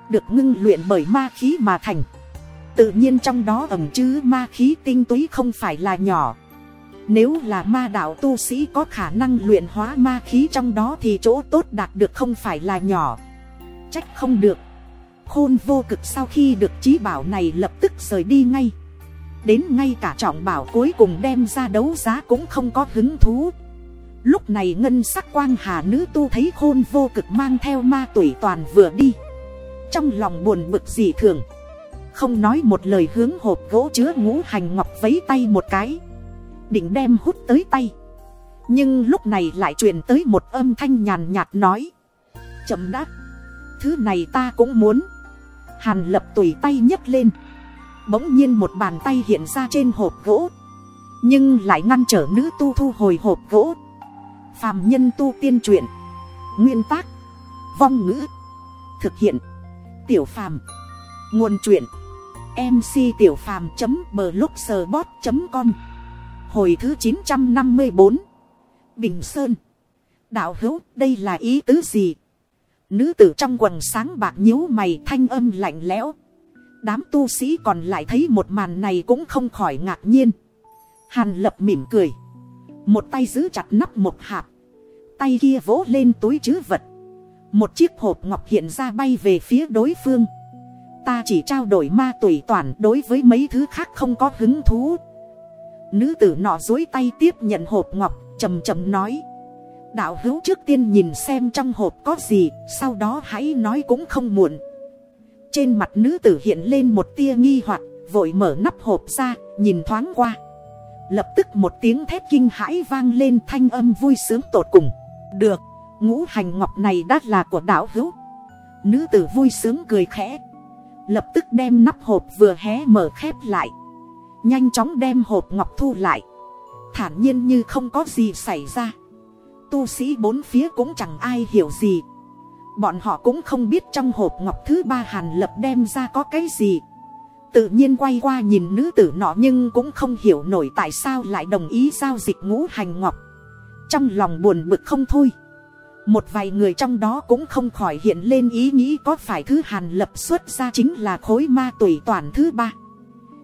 Được ngưng luyện bởi ma khí mà thành. Tự nhiên trong đó ẩm chứa ma khí tinh túy không phải là nhỏ. Nếu là ma đạo tu sĩ có khả năng luyện hóa ma khí trong đó thì chỗ tốt đạt được không phải là nhỏ. Trách không được. Khôn vô cực sau khi được trí bảo này lập tức rời đi ngay đến ngay cả trọng bảo cuối cùng đem ra đấu giá cũng không có hứng thú. Lúc này ngân sắc quang hà nữ tu thấy khôn vô cực mang theo ma tuổi toàn vừa đi. Trong lòng buồn bực dị thường. Không nói một lời hướng hộp gỗ chứa ngũ hành ngọc vấy tay một cái. Định đem hút tới tay. Nhưng lúc này lại truyền tới một âm thanh nhàn nhạt nói. Chậm đáp thứ này ta cũng muốn. Hàn lập tùy tay nhấc lên bỗng nhiên một bàn tay hiện ra trên hộp gỗ. Nhưng lại ngăn trở nữ tu thu hồi hộp gỗ. Phàm nhân tu tiên truyện. Nguyên tác. Vong ngữ. Thực hiện. Tiểu phàm. Nguồn truyện. Mc tiểu phàm blogspot com. Hồi thứ chín trăm năm mươi bốn. Bình sơn. Đạo hữu, đây là ý tứ gì? Nữ tử trong quần sáng bạc nhíu mày thanh âm lạnh lẽo đám tu sĩ còn lại thấy một màn này cũng không khỏi ngạc nhiên. Hàn lập mỉm cười. Một tay giữ chặt nắp một hạt tay kia vỗ lên túi chứ vật. Một chiếc hộp ngọc hiện ra bay về phía đối phương. Ta chỉ trao đổi ma tùy toàn đối với mấy thứ khác không có hứng thú. Nữ tử nọ dối tay tiếp nhận hộp ngọc trầm trầm nói. Đạo hữu trước tiên nhìn xem trong hộp có gì, sau đó hãy nói cũng không muộn trên mặt nữ tử hiện lên một tia nghi hoặc, vội mở nắp hộp ra, nhìn thoáng qua. Lập tức một tiếng thét kinh hãi vang lên thanh âm vui sướng tột cùng. Được, ngũ hành ngọc này đã là của đạo hữu. Nữ tử vui sướng cười khẽ. Lập tức đem nắp hộp vừa hé mở khép lại. Nhanh chóng đem hộp ngọc thu lại. Thản nhiên như không có gì xảy ra. Tu sĩ bốn phía cũng chẳng ai hiểu gì bọn họ cũng không biết trong hộp ngọc thứ ba hàn lập đem ra có cái gì. Tự nhiên quay qua nhìn nữ tử nọ nhưng cũng không hiểu nổi tại sao lại đồng ý giao dịch ngũ hành ngọc. Trong lòng buồn bực không thôi. Một vài người trong đó cũng không khỏi hiện lên ý nghĩ có phải thứ hàn lập xuất ra chính là khối ma tùy toàn thứ ba.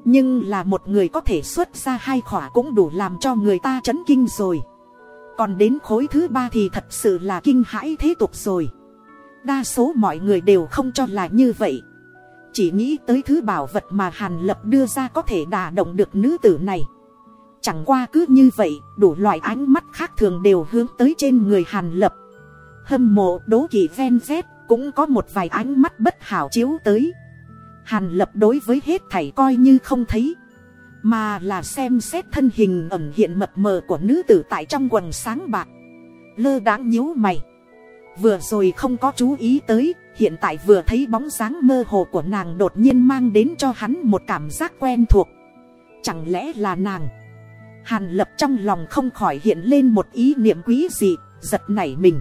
Nhưng là một người có thể xuất ra hai khỏa cũng đủ làm cho người ta chấn kinh rồi. Còn đến khối thứ ba thì thật sự là kinh hãi thế tục rồi đa số mọi người đều không cho là như vậy. Chỉ nghĩ tới thứ bảo vật mà hàn lập đưa ra có thể đả động được nữ tử này. Chẳng qua cứ như vậy, đủ loại ánh mắt khác thường đều hướng tới trên người hàn lập. Hâm mộ, đố kỵ, ven vét cũng có một vài ánh mắt bất hảo chiếu tới. Hàn lập đối với hết thảy coi như không thấy, mà là xem xét thân hình ẩn hiện mập mờ của nữ tử tại trong quần sáng bạc. Lơ đáng nhíu mày vừa rồi không có chú ý tới, hiện tại vừa thấy bóng dáng mơ hồ của nàng đột nhiên mang đến cho hắn một cảm giác quen thuộc. Chẳng lẽ là nàng? Hàn lập trong lòng không khỏi hiện lên một ý niệm quý dị, giật nảy mình.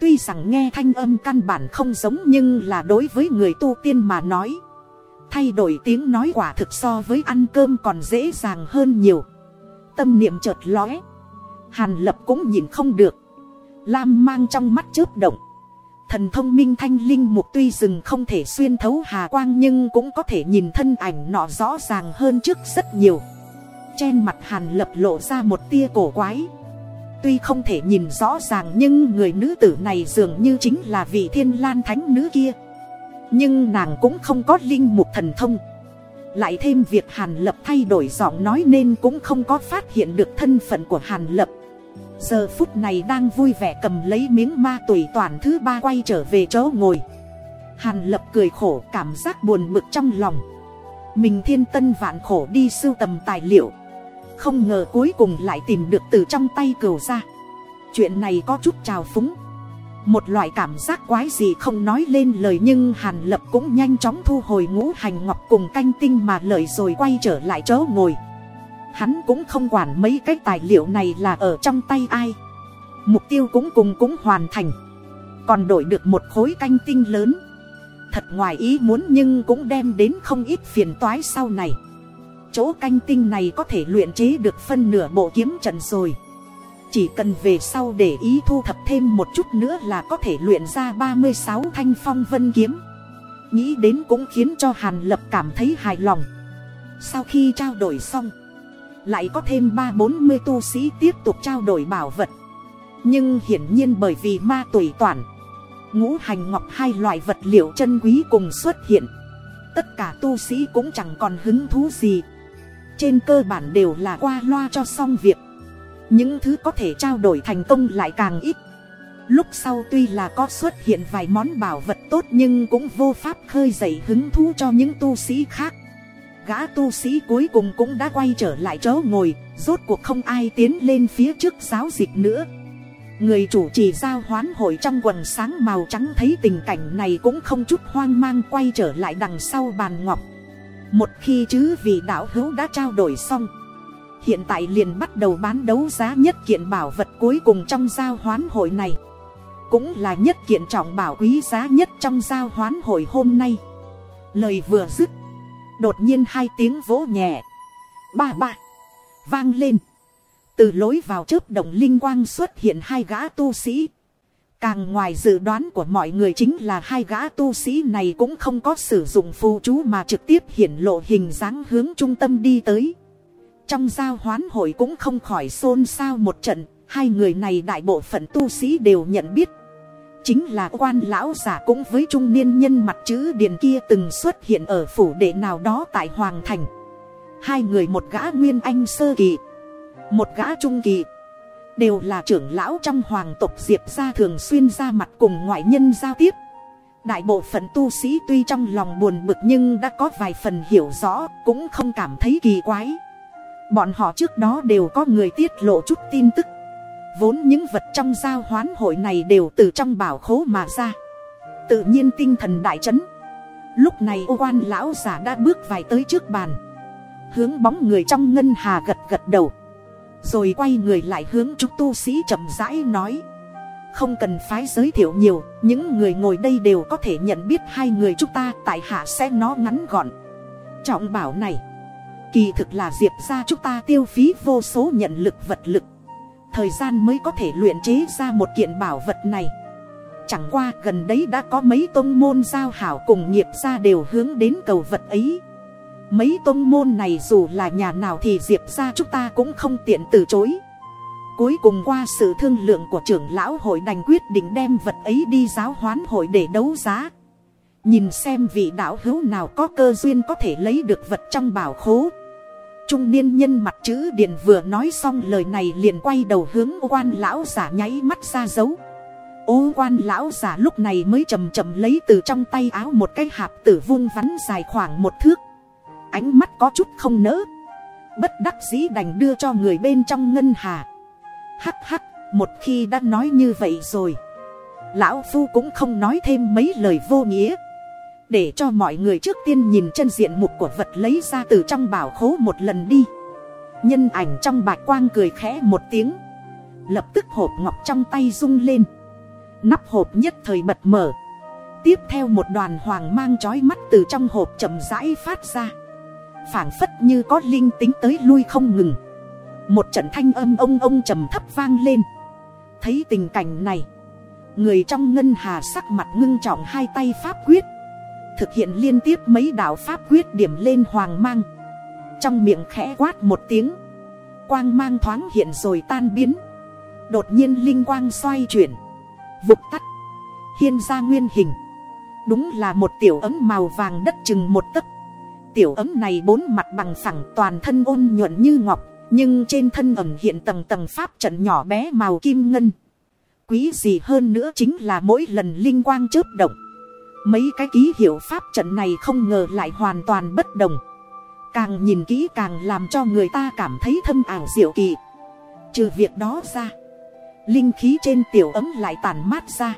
Tuy rằng nghe thanh âm căn bản không giống nhưng là đối với người tu tiên mà nói. Thay đổi tiếng nói quả thực so với ăn cơm còn dễ dàng hơn nhiều. Tâm niệm chợt lóe. Hàn lập cũng nhìn không được lam mang trong mắt chớp động. Thần thông minh thanh linh mục tuy rừng không thể xuyên thấu hà quang nhưng cũng có thể nhìn thân ảnh nọ rõ ràng hơn trước rất nhiều. Trên mặt hàn lập lộ ra một tia cổ quái. Tuy không thể nhìn rõ ràng nhưng người nữ tử này dường như chính là vị thiên lan thánh nữ kia. Nhưng nàng cũng không có linh mục thần thông. Lại thêm việc hàn lập thay đổi giọng nói nên cũng không có phát hiện được thân phận của hàn lập giờ phút này đang vui vẻ cầm lấy miếng ma tùy toàn thứ ba quay trở về chỗ ngồi. Hàn lập cười khổ, cảm giác buồn bực trong lòng. Mình thiên tân vạn khổ đi sưu tầm tài liệu. Không ngờ cuối cùng lại tìm được từ trong tay cừu ra chuyện này có chút trào phúng. Một loại cảm giác quái gì không nói lên lời nhưng hàn lập cũng nhanh chóng thu hồi ngũ hành ngọc cùng canh tinh mà lời rồi quay trở lại chỗ ngồi hắn cũng không quản mấy cái tài liệu này là ở trong tay ai. Mục tiêu cũng cùng cũng hoàn thành. Còn đổi được một khối canh tinh lớn. Thật ngoài ý muốn nhưng cũng đem đến không ít phiền toái sau này. Chỗ canh tinh này có thể luyện chế được phân nửa bộ kiếm trận rồi. Chỉ cần về sau để ý thu thập thêm một chút nữa là có thể luyện ra ba mươi sáu thanh phong vân kiếm. Nghĩ đến cũng khiến cho hàn lập cảm thấy hài lòng. Sau khi trao đổi xong lại có thêm ba bốn mươi tu sĩ tiếp tục trao đổi bảo vật. Nhưng hiển nhiên bởi vì ma tuổi toàn, ngũ hành ngọc hai loại vật liệu chân quý cùng xuất hiện, tất cả tu sĩ cũng chẳng còn hứng thú gì. Trên cơ bản đều là qua loa cho xong việc. Những thứ có thể trao đổi thành công lại càng ít. Lúc sau tuy là có xuất hiện vài món bảo vật tốt nhưng cũng vô pháp khơi dậy hứng thú cho những tu sĩ khác gã tu sĩ cuối cùng cũng đã quay trở lại chỗ ngồi, rốt cuộc không ai tiến lên phía trước giáo dịch nữa. Người chủ trì giao hoán hội trong quần sáng màu trắng thấy tình cảnh này cũng không chút hoang mang quay trở lại đằng sau bàn ngọc. Một khi chứ vì đạo hữu đã trao đổi xong, hiện tại liền bắt đầu bán đấu giá nhất kiện bảo vật cuối cùng trong giao hoán hội này. Cũng là nhất kiện trọng bảo quý giá nhất trong giao hoán hội hôm nay. Lời vừa dứt đột nhiên hai tiếng vỗ nhẹ. Ba ba. Vang lên. Từ lối vào chớp đồng linh quang xuất hiện hai gã tu sĩ. Càng ngoài dự đoán của mọi người chính là hai gã tu sĩ này cũng không có sử dụng phù chú mà trực tiếp hiển lộ hình dáng hướng trung tâm đi tới. Trong giao hoán hội cũng không khỏi xôn xao một trận, hai người này đại bộ phận tu sĩ đều nhận biết chính là quan lão giả cũng với trung niên nhân mặt chữ điền kia từng xuất hiện ở phủ đệ nào đó tại hoàng thành. Hai người một gã nguyên anh sơ kỳ, một gã trung kỳ, đều là trưởng lão trong hoàng tộc diệp gia thường xuyên ra mặt cùng ngoại nhân giao tiếp. Đại bộ phận tu sĩ tuy trong lòng buồn bực nhưng đã có vài phần hiểu rõ, cũng không cảm thấy kỳ quái. Bọn họ trước đó đều có người tiết lộ chút tin tức vốn những vật trong giao hoán hội này đều từ trong bảo khố mà ra. Tự nhiên tinh thần đại chấn. Lúc này ô quan lão giả đã bước vài tới trước bàn. Hướng bóng người trong ngân hà gật gật đầu. Rồi quay người lại hướng chú tu sĩ chậm rãi nói. Không cần phái giới thiệu nhiều, những người ngồi đây đều có thể nhận biết hai người chúng ta tại hạ sẽ nó ngắn gọn. Trọng bảo này, kỳ thực là diệp ra chúng ta tiêu phí vô số nhận lực vật lực thời gian mới có thể luyện chế ra một kiện bảo vật này. Chẳng qua gần đấy đã có mấy tôn môn giao hảo cùng nghiệp ra đều hướng đến cầu vật ấy. Mấy tôn môn này dù là nhà nào thì diệp ra chúng ta cũng không tiện từ chối. Cuối cùng qua sự thương lượng của trưởng lão hội đành quyết định đem vật ấy đi giáo hoán hội để đấu giá. Nhìn xem vị đạo hữu nào có cơ duyên có thể lấy được vật trong bảo khố trung niên nhân mặt chữ điền vừa nói xong lời này liền quay đầu hướng quan lão giả nháy mắt ra dấu. Ô quan lão giả lúc này mới chầm chậm lấy từ trong tay áo một cái hạp tử vung vắn dài khoảng một thước. Ánh mắt có chút không nỡ. Bất đắc dĩ đành đưa cho người bên trong ngân hà. Hắc hắc, một khi đã nói như vậy rồi. Lão phu cũng không nói thêm mấy lời vô nghĩa để cho mọi người trước tiên nhìn chân diện mục của vật lấy ra từ trong bảo khố một lần đi. Nhân ảnh trong bạch quang cười khẽ một tiếng, lập tức hộp ngọc trong tay rung lên. Nắp hộp nhất thời bật mở. Tiếp theo một đoàn hoàng mang trói mắt từ trong hộp chậm rãi phát ra. Phảng phất như có linh tính tới lui không ngừng. Một trận thanh âm ông ông trầm thấp vang lên. Thấy tình cảnh này, người trong ngân hà sắc mặt ngưng trọng hai tay pháp quyết thực hiện liên tiếp mấy đạo pháp quyết điểm lên hoàng mang. Trong miệng khẽ quát một tiếng, quang mang thoáng hiện rồi tan biến. Đột nhiên linh quang xoay chuyển, vụt tắt. Hiên ra nguyên hình, đúng là một tiểu ấm màu vàng đất chừng một tấc. Tiểu ấm này bốn mặt bằng phẳng, toàn thân ôn nhuận như ngọc, nhưng trên thân ẩm hiện tầng tầng pháp trận nhỏ bé màu kim ngân. Quý gì hơn nữa chính là mỗi lần linh quang chớp động mấy cái ký hiệu pháp trận này không ngờ lại hoàn toàn bất đồng. Càng nhìn kỹ càng làm cho người ta cảm thấy thâm ảo diệu kỳ. Trừ việc đó ra, linh khí trên tiểu ấm lại tàn mát ra.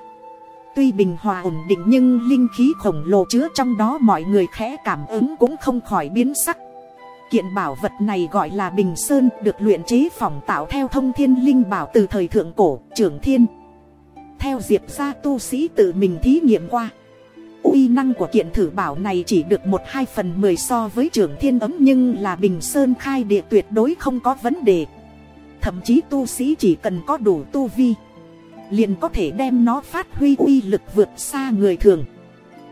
Tuy bình hòa ổn định nhưng linh khí khổng lồ chứa trong đó mọi người khẽ cảm ứng cũng không khỏi biến sắc. Kiện bảo vật này gọi là bình sơn được luyện chế phỏng tạo theo thông thiên linh bảo từ thời thượng cổ, trưởng thiên. Theo diệp gia tu sĩ tự mình thí nghiệm qua uy năng của kiện thử bảo này chỉ được một hai phần mười so với trưởng thiên ấm nhưng là bình sơn khai địa tuyệt đối không có vấn đề. Thậm chí tu sĩ chỉ cần có đủ tu vi, liền có thể đem nó phát huy uy lực vượt xa người thường.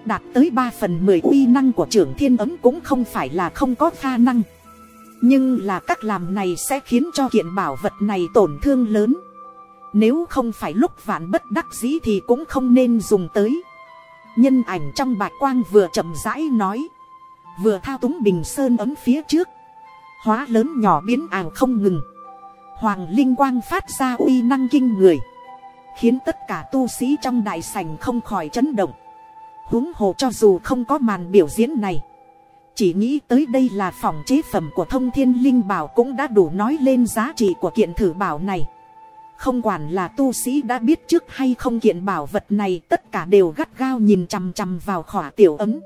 Đạt tới ba phần mười uy năng của trưởng thiên ấm cũng không phải là không có khả năng. Nhưng là các làm này sẽ khiến cho kiện bảo vật này tổn thương lớn. Nếu không phải lúc vạn bất đắc dĩ thì cũng không nên dùng tới nhân ảnh trong bạch quang vừa chậm rãi nói. Vừa thao túng bình sơn ấm phía trước. Hóa lớn nhỏ biến ảo không ngừng. Hoàng linh quang phát ra uy năng kinh người. Khiến tất cả tu sĩ trong đại sảnh không khỏi chấn động. Huống hồ cho dù không có màn biểu diễn này. Chỉ nghĩ tới đây là phòng chế phẩm của thông thiên linh bảo cũng đã đủ nói lên giá trị của kiện thử bảo này không quản là tu sĩ đã biết trước hay không kiện bảo vật này, tất cả đều gắt gao nhìn chằm chằm vào khỏa tiểu ấm.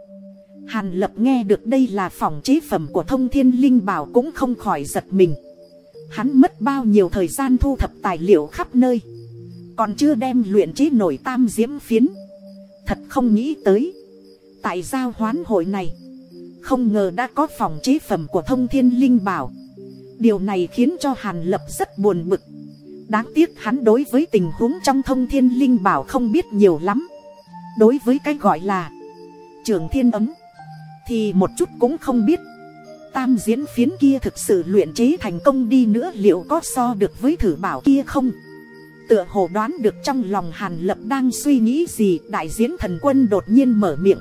Hàn lập nghe được đây là phòng chế phẩm của thông thiên linh bảo cũng không khỏi giật mình. Hắn mất bao nhiêu thời gian thu thập tài liệu khắp nơi, còn chưa đem luyện chế nổi tam diễm phiến. Thật không nghĩ tới, tại giao hoán hội này, không ngờ đã có phòng chế phẩm của thông thiên linh bảo. Điều này khiến cho hàn lập rất buồn bực đáng tiếc hắn đối với tình huống trong thông thiên linh bảo không biết nhiều lắm. Đối với cái gọi là trường thiên ấm, thì một chút cũng không biết. Tam diễn phiến kia thực sự luyện chế thành công đi nữa liệu có so được với thử bảo kia không? Tựa hồ đoán được trong lòng hàn lập đang suy nghĩ gì, đại diễn thần quân đột nhiên mở miệng.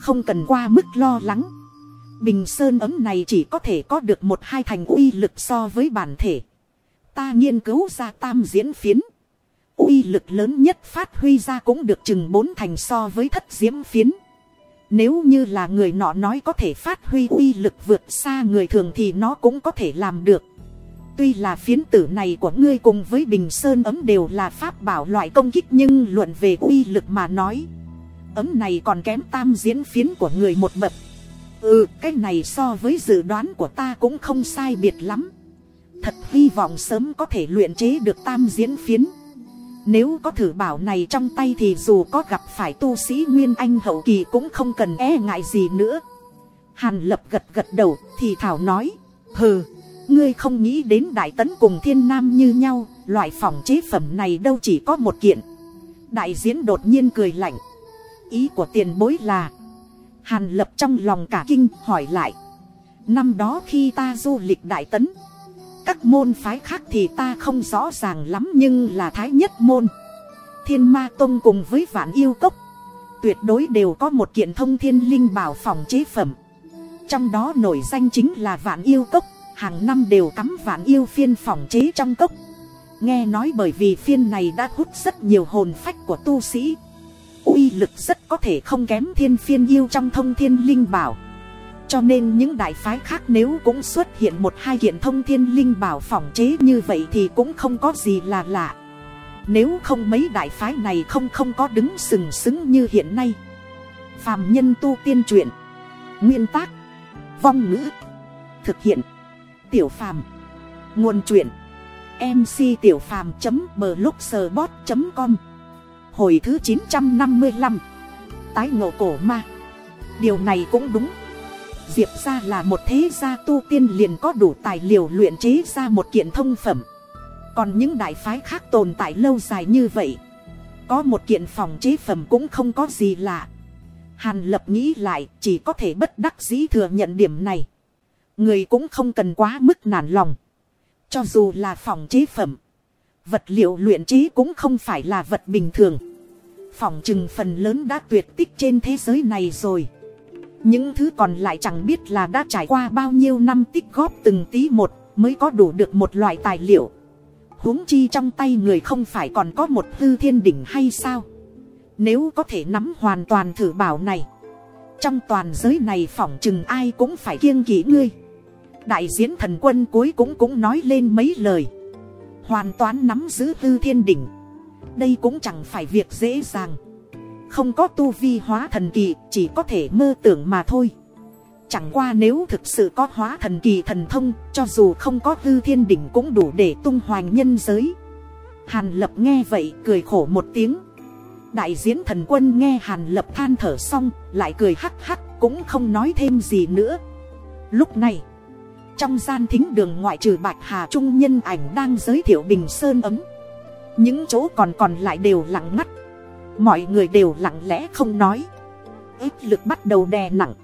Không cần qua mức lo lắng. Bình sơn ấm này chỉ có thể có được một hai thành uy lực so với bản thể ta nghiên cứu ra tam diễn phiến. Uy lực lớn nhất phát huy ra cũng được chừng bốn thành so với thất diễm phiến. Nếu như là người nọ nói có thể phát huy uy lực vượt xa người thường thì nó cũng có thể làm được. Tuy là phiến tử này của ngươi cùng với bình sơn ấm đều là pháp bảo loại công kích nhưng luận về uy lực mà nói, ấm này còn kém tam diễn phiến của người một bậc. Ừ cái này so với dự đoán của ta cũng không sai biệt lắm thật hy vọng sớm có thể luyện chế được tam diễn phiến. Nếu có thử bảo này trong tay thì dù có gặp phải tu sĩ nguyên anh hậu kỳ cũng không cần e ngại gì nữa. Hàn lập gật gật đầu, thì thảo nói, hừ, ngươi không nghĩ đến đại tấn cùng thiên nam như nhau, loại phòng chế phẩm này đâu chỉ có một kiện. Đại diễn đột nhiên cười lạnh, ý của tiền bối là hàn lập trong lòng cả kinh, hỏi lại, năm đó khi ta du lịch đại tấn các môn phái khác thì ta không rõ ràng lắm nhưng là thái nhất môn. Thiên ma tông cùng với vạn yêu cốc, tuyệt đối đều có một kiện thông thiên linh bảo phòng chế phẩm. Trong đó nổi danh chính là vạn yêu cốc, hàng năm đều cắm vạn yêu phiên phòng chế trong cốc. Nghe nói bởi vì phiên này đã hút rất nhiều hồn phách của tu sĩ, uy lực rất có thể không kém thiên phiên yêu trong thông thiên linh bảo cho nên những đại phái khác nếu cũng xuất hiện một hai kiện thông thiên linh bảo phỏng chế như vậy thì cũng không có gì là lạ. Nếu không mấy đại phái này không không có đứng sừng sững như hiện nay. Phàm nhân tu tiên truyện, nguyên tác, vong ngữ, thực hiện, tiểu phàm, nguồn truyện mc tiểu phàm blogspot com. Hồi thứ chín trăm năm mươi lăm, tái ngộ cổ ma. Điều này cũng đúng diệp ra là một thế gia tu tiên liền có đủ tài liệu luyện chế ra một kiện thông phẩm. Còn những đại phái khác tồn tại lâu dài như vậy, có một kiện phòng chế phẩm cũng không có gì lạ. Hàn lập nghĩ lại, chỉ có thể bất đắc dĩ thừa nhận điểm này. Người cũng không cần quá mức nản lòng. Cho dù là phòng chế phẩm, vật liệu luyện chế cũng không phải là vật bình thường. Phòng chừng phần lớn đã tuyệt tích trên thế giới này rồi những thứ còn lại chẳng biết là đã trải qua bao nhiêu năm tích góp từng tí một mới có đủ được một loại tài liệu. Huống chi trong tay người không phải còn có một hư thiên đỉnh hay sao? Nếu có thể nắm hoàn toàn thử bảo này, trong toàn giới này phỏng chừng ai cũng phải kiêng kỵ ngươi. Đại diễn thần quân cuối cũng cũng nói lên mấy lời. Hoàn toàn nắm giữ hư thiên đỉnh, đây cũng chẳng phải việc dễ dàng không có tu vi hóa thần kỳ, chỉ có thể mơ tưởng mà thôi. Chẳng qua nếu thực sự có hóa thần kỳ thần thông, cho dù không có hư thiên đỉnh cũng đủ để tung hoành nhân giới. Hàn lập nghe vậy cười khổ một tiếng. Đại diễn thần quân nghe hàn lập than thở xong, lại cười hắc hắc, cũng không nói thêm gì nữa. Lúc này, trong gian thính đường ngoại trừ bạch hà trung nhân ảnh đang giới thiệu bình sơn ấm. Những chỗ còn còn lại đều lặng ngắt mọi người đều lặng lẽ không nói. Ích lực bắt đầu đè nặng.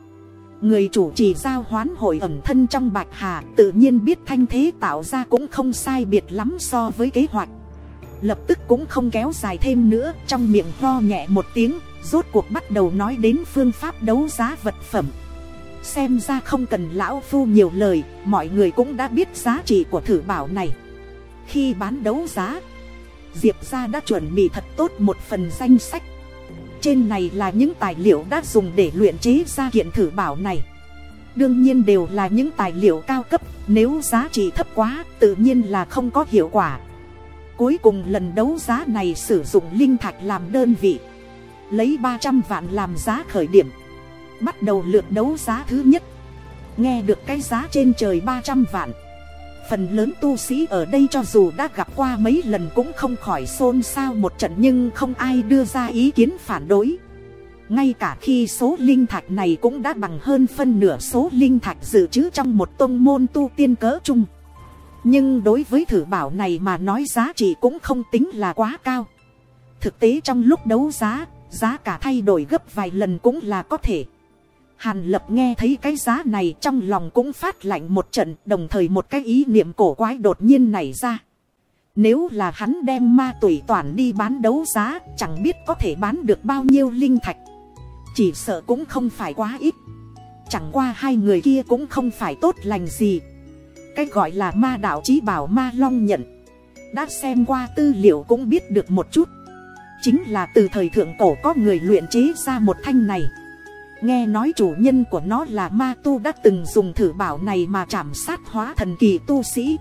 Người chủ trì giao hoán hội ẩm thân trong bạch hà, tự nhiên biết thanh thế tạo ra cũng không sai biệt lắm so với kế hoạch. Lập tức cũng không kéo dài thêm nữa, trong miệng ho nhẹ một tiếng, rốt cuộc bắt đầu nói đến phương pháp đấu giá vật phẩm. Xem ra không cần lão phu nhiều lời, mọi người cũng đã biết giá trị của thử bảo này. Khi bán đấu giá diệp gia đã chuẩn bị thật tốt một phần danh sách. Trên này là những tài liệu đã dùng để luyện chế ra kiện thử bảo này. Đương nhiên đều là những tài liệu cao cấp, nếu giá trị thấp quá, tự nhiên là không có hiệu quả. Cuối cùng lần đấu giá này sử dụng linh thạch làm đơn vị. Lấy ba trăm vạn làm giá khởi điểm. Bắt đầu lượt đấu giá thứ nhất. Nghe được cái giá trên trời ba trăm vạn phần lớn tu sĩ ở đây cho dù đã gặp qua mấy lần cũng không khỏi xôn xao một trận nhưng không ai đưa ra ý kiến phản đối. Ngay cả khi số linh thạch này cũng đã bằng hơn phân nửa số linh thạch dự trữ trong một tôn môn tu tiên cỡ chung nhưng đối với thử bảo này mà nói giá trị cũng không tính là quá cao. Thực tế trong lúc đấu giá giá cả thay đổi gấp vài lần cũng là có thể. Hàn lập nghe thấy cái giá này trong lòng cũng phát lạnh một trận, đồng thời một cái ý niệm cổ quái đột nhiên nảy ra. Nếu là hắn đem ma tùy toàn đi bán đấu giá, chẳng biết có thể bán được bao nhiêu linh thạch. Chỉ sợ cũng không phải quá ít. Chẳng qua hai người kia cũng không phải tốt lành gì. Cái gọi là ma đạo chí bảo ma long nhận. Đã xem qua tư liệu cũng biết được một chút. Chính là từ thời thượng cổ có người luyện chế ra một thanh này nghe nói chủ nhân của nó là ma tu đã từng dùng thử bảo này mà chạm sát hóa thần kỳ tu sĩ.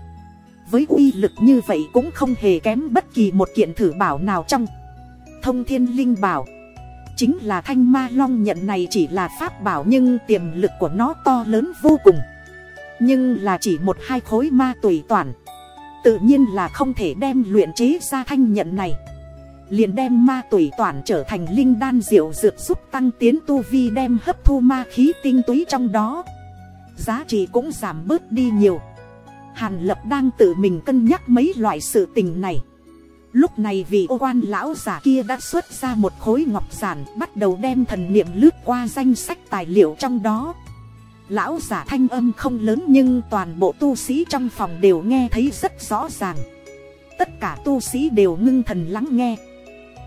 Với uy lực như vậy cũng không hề kém bất kỳ một kiện thử bảo nào trong thông thiên linh bảo. Chính là thanh ma long nhận này chỉ là pháp bảo nhưng tiềm lực của nó to lớn vô cùng. Nhưng là chỉ một hai khối ma tùy toàn. Tự nhiên là không thể đem luyện chế ra thanh nhận này liền đem ma tùy toàn trở thành linh đan diệu dược giúp tăng tiến tu vi đem hấp thu ma khí tinh túy trong đó. Giá trị cũng giảm bớt đi nhiều. Hàn lập đang tự mình cân nhắc mấy loại sự tình này. Lúc này vì ô quan lão giả kia đã xuất ra một khối ngọc giản, bắt đầu đem thần niệm lướt qua danh sách tài liệu trong đó. Lão giả thanh âm không lớn nhưng toàn bộ tu sĩ trong phòng đều nghe thấy rất rõ ràng. Tất cả tu sĩ đều ngưng thần lắng nghe.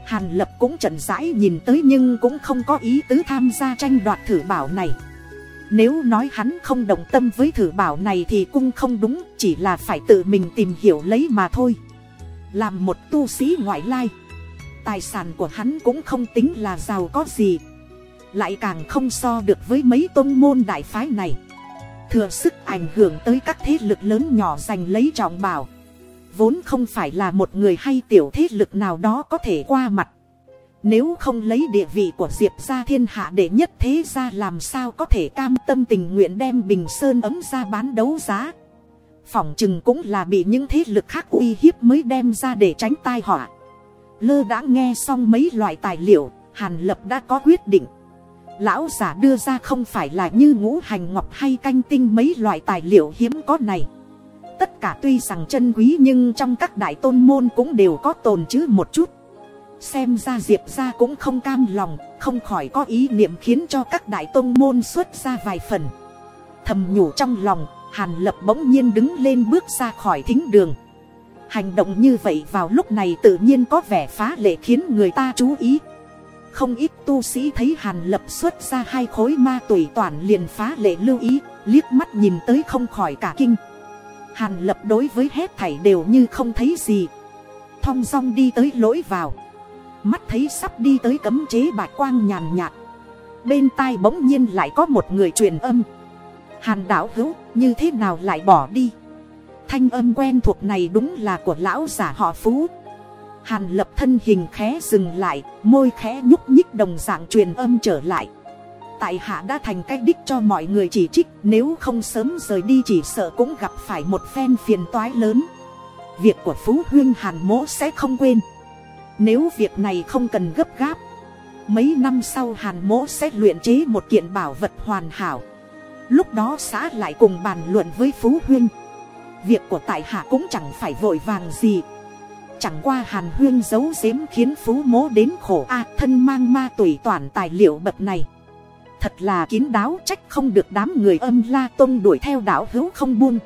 Hàn lập cũng chậm rãi nhìn tới nhưng cũng không có ý tứ tham gia tranh đoạt thử bảo này. Nếu nói hắn không đồng tâm với thử bảo này thì cũng không đúng, Chỉ là phải tự mình tìm hiểu lấy mà thôi. Làm một tu sĩ ngoại lai, Tài sản của hắn cũng không tính là giàu có gì. Lại càng không so được với mấy tôn môn đại phái này. Thừa sức ảnh hưởng tới các thế lực lớn nhỏ giành lấy trọng bảo. Vốn không phải là một người hay tiểu thế lực nào đó có thể qua mặt. Nếu không lấy địa vị của Diệp ra thiên hạ để nhất thế ra làm sao có thể cam tâm tình nguyện đem Bình Sơn ấm ra bán đấu giá? Phỏng chừng cũng là bị những thế lực khác uy hiếp mới đem ra để tránh tai họa. Lơ đã nghe xong mấy loại tài liệu, Hàn Lập đã có quyết định. Lão giả đưa ra không phải là như ngũ hành ngọc hay canh tinh mấy loại tài liệu hiếm có này. Tất cả tuy rằng chân quý nhưng trong các đại tôn môn cũng đều có tồn chứ một chút. Xem ra Diệp ra cũng không cam lòng, Không khỏi có ý niệm khiến cho các đại tôn môn xuất ra vài phần. Thầm nhủ trong lòng, Hàn lập bỗng nhiên đứng lên bước ra khỏi thính đường. Hành động như vậy vào lúc này tự nhiên có vẻ phá lệ khiến người ta chú ý. Không ít tu sĩ thấy Hàn lập xuất ra hai khối ma tùy toàn liền phá lệ lưu ý, Liếc mắt nhìn tới không khỏi cả kinh. Hàn lập đối với hết thảy đều như không thấy gì. Thong dong đi tới lối vào. Mắt thấy sắp đi tới cấm chế bạch quang nhàn nhạt. Bên tai bỗng nhiên lại có một người truyền âm. Hàn đảo hữu, như thế nào lại bỏ đi? Thanh âm quen thuộc này đúng là của lão giả họ Phú. Hàn lập thân hình khẽ dừng lại, Môi khẽ nhúc nhích đồng dạng truyền âm trở lại. Tại hạ đã thành cách đích cho mọi người chỉ trích, Nếu không sớm rời đi chỉ sợ cũng gặp phải một phen phiền toái lớn. Việc của Phú Huyên Hàn mỗ sẽ không quên. Nếu việc này không cần gấp gáp, Mấy năm sau Hàn mỗ sẽ luyện chế một kiện bảo vật hoàn hảo. Lúc đó xã lại cùng bàn luận với Phú Huyên. Việc của tại hạ cũng chẳng phải vội vàng gì. Chẳng qua hàn huyên giấu giếm khiến phú mố đến khổ a, thân mang ma tùy toàn tài liệu bậc này. Thật là kín đáo, trách không được đám người âm la tông đuổi theo đảo hữu không buông.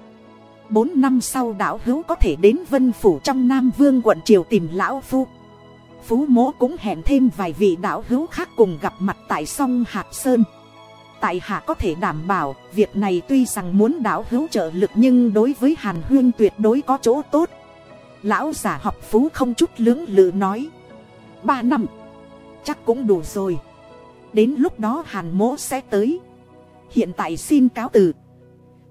Bốn năm sau đảo hữu có thể đến vân phủ trong Nam Vương quận Triều tìm lão phu. Phú mố cũng hẹn thêm vài vị đảo hữu khác cùng gặp mặt tại sông Hạt Sơn. Tại hạ có thể đảm bảo, việc này tuy rằng muốn đảo hữu trợ lực nhưng đối với Hàn Huyên tuyệt đối có chỗ tốt. Lão giả học phú không chút lưỡng lự nói, Ba năm, Chắc cũng đủ rồi. Đến lúc đó Hàn mỗ sẽ tới. Hiện tại xin cáo từ.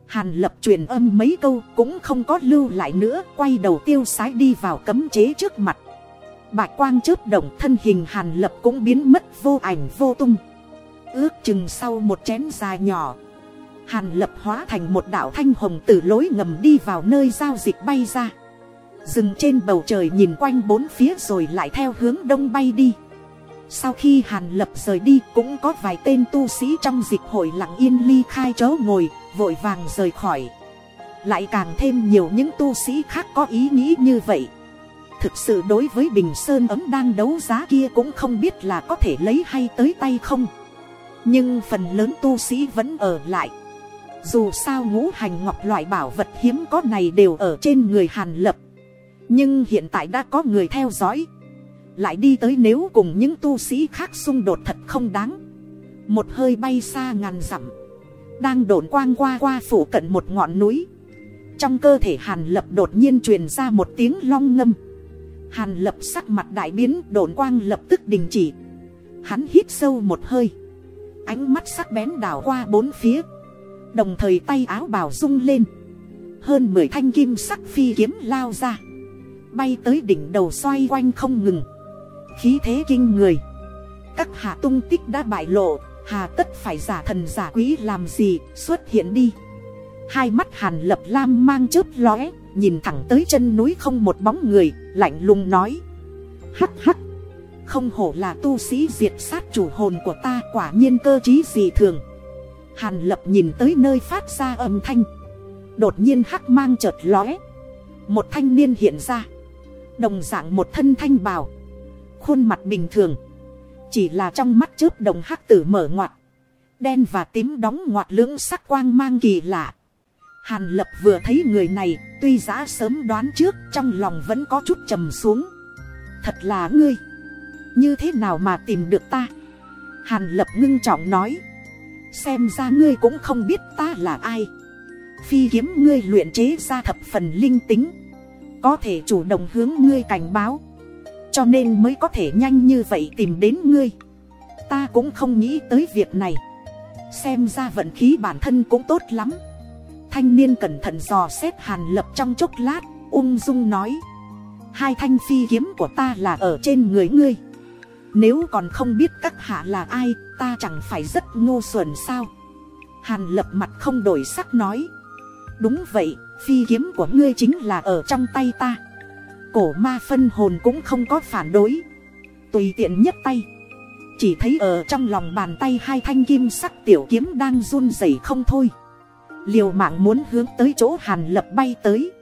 Hàn lập truyền âm mấy câu cũng không có lưu lại nữa, Quay đầu tiêu sái đi vào cấm chế trước mặt. Bạch quang chớp động thân hình hàn lập cũng biến mất vô ảnh vô tung. Ước chừng sau một chén dài nhỏ, Hàn lập hóa thành một đảo thanh hồng từ lối ngầm đi vào nơi giao dịch bay ra. Dừng trên bầu trời nhìn quanh bốn phía rồi lại theo hướng đông bay đi. Sau khi Hàn lập rời đi, cũng có vài tên tu sĩ trong dịch hội lặng yên ly khai chớ ngồi, Vội vàng rời khỏi. Lại càng thêm nhiều những tu sĩ khác có ý nghĩ như vậy. Thực sự đối với Bình Sơn ấm đang đấu giá kia cũng không biết là có thể lấy hay tới tay không. Nhưng phần lớn tu sĩ vẫn ở lại. Dù sao ngũ hành ngọc loại bảo vật hiếm có này đều ở trên người Hàn Lập. Nhưng hiện tại đã có người theo dõi. Lại đi tới nếu cùng những tu sĩ khác xung đột thật không đáng. Một hơi bay xa ngàn dặm, Đang đổn quang qua qua phủ cận một ngọn núi. Trong cơ thể Hàn Lập đột nhiên truyền ra một tiếng long ngâm. Hàn Lập sắc mặt đại biến đổn quang lập tức đình chỉ. Hắn hít sâu một hơi, ánh mắt sắc bén đảo qua bốn phía. Đồng thời tay áo bào rung lên, hơn mười thanh kim sắc phi kiếm lao ra. Bay tới đỉnh đầu xoay quanh không ngừng khí thế kinh người. Các hạ tung tích đã bại lộ, hà tất phải giả thần giả quý làm gì, xuất hiện đi. Hai mắt hàn lập lam mang chớp lóe, nhìn thẳng tới chân núi không một bóng người, lạnh lùng nói. Hắc hắc, không hổ là tu sĩ diệt sát chủ hồn của ta, quả nhiên cơ trí gì thường. Hàn lập nhìn tới nơi phát ra âm thanh. Đột nhiên hắc mang chợt lóe. Một thanh niên hiện ra. Đồng dạng một thân thanh bào khuôn mặt bình thường. Chỉ là trong mắt chớp đồng hắc tử mở ngoặt. Đen và tím đóng ngoặt lưỡng sắc quang mang kỳ lạ. Hàn lập vừa thấy người này, tuy giá sớm đoán trước, trong lòng vẫn có chút trầm xuống. Thật là ngươi. Như thế nào mà tìm được ta? Hàn lập ngưng trọng nói. Xem ra ngươi cũng không biết ta là ai. Phi kiếm ngươi luyện chế ra thập phần linh tính. Có thể chủ động hướng ngươi cảnh báo cho nên mới có thể nhanh như vậy tìm đến ngươi. Ta cũng không nghĩ tới việc này. Xem ra vận khí bản thân cũng tốt lắm. Thanh niên cẩn thận dò xét hàn lập trong chốc lát, ung dung nói. Hai thanh phi kiếm của ta là ở trên người ngươi. Nếu còn không biết các hạ là ai, ta chẳng phải rất ngu xuẩn sao? Hàn lập mặt không đổi sắc nói. Đúng vậy, phi kiếm của ngươi chính là ở trong tay ta cổ ma phân hồn cũng không có phản đối. Tùy tiện nhấc tay. Chỉ thấy ở trong lòng bàn tay hai thanh kim sắc tiểu kiếm đang run rẩy không thôi. Liều mạng muốn hướng tới chỗ hàn lập bay tới.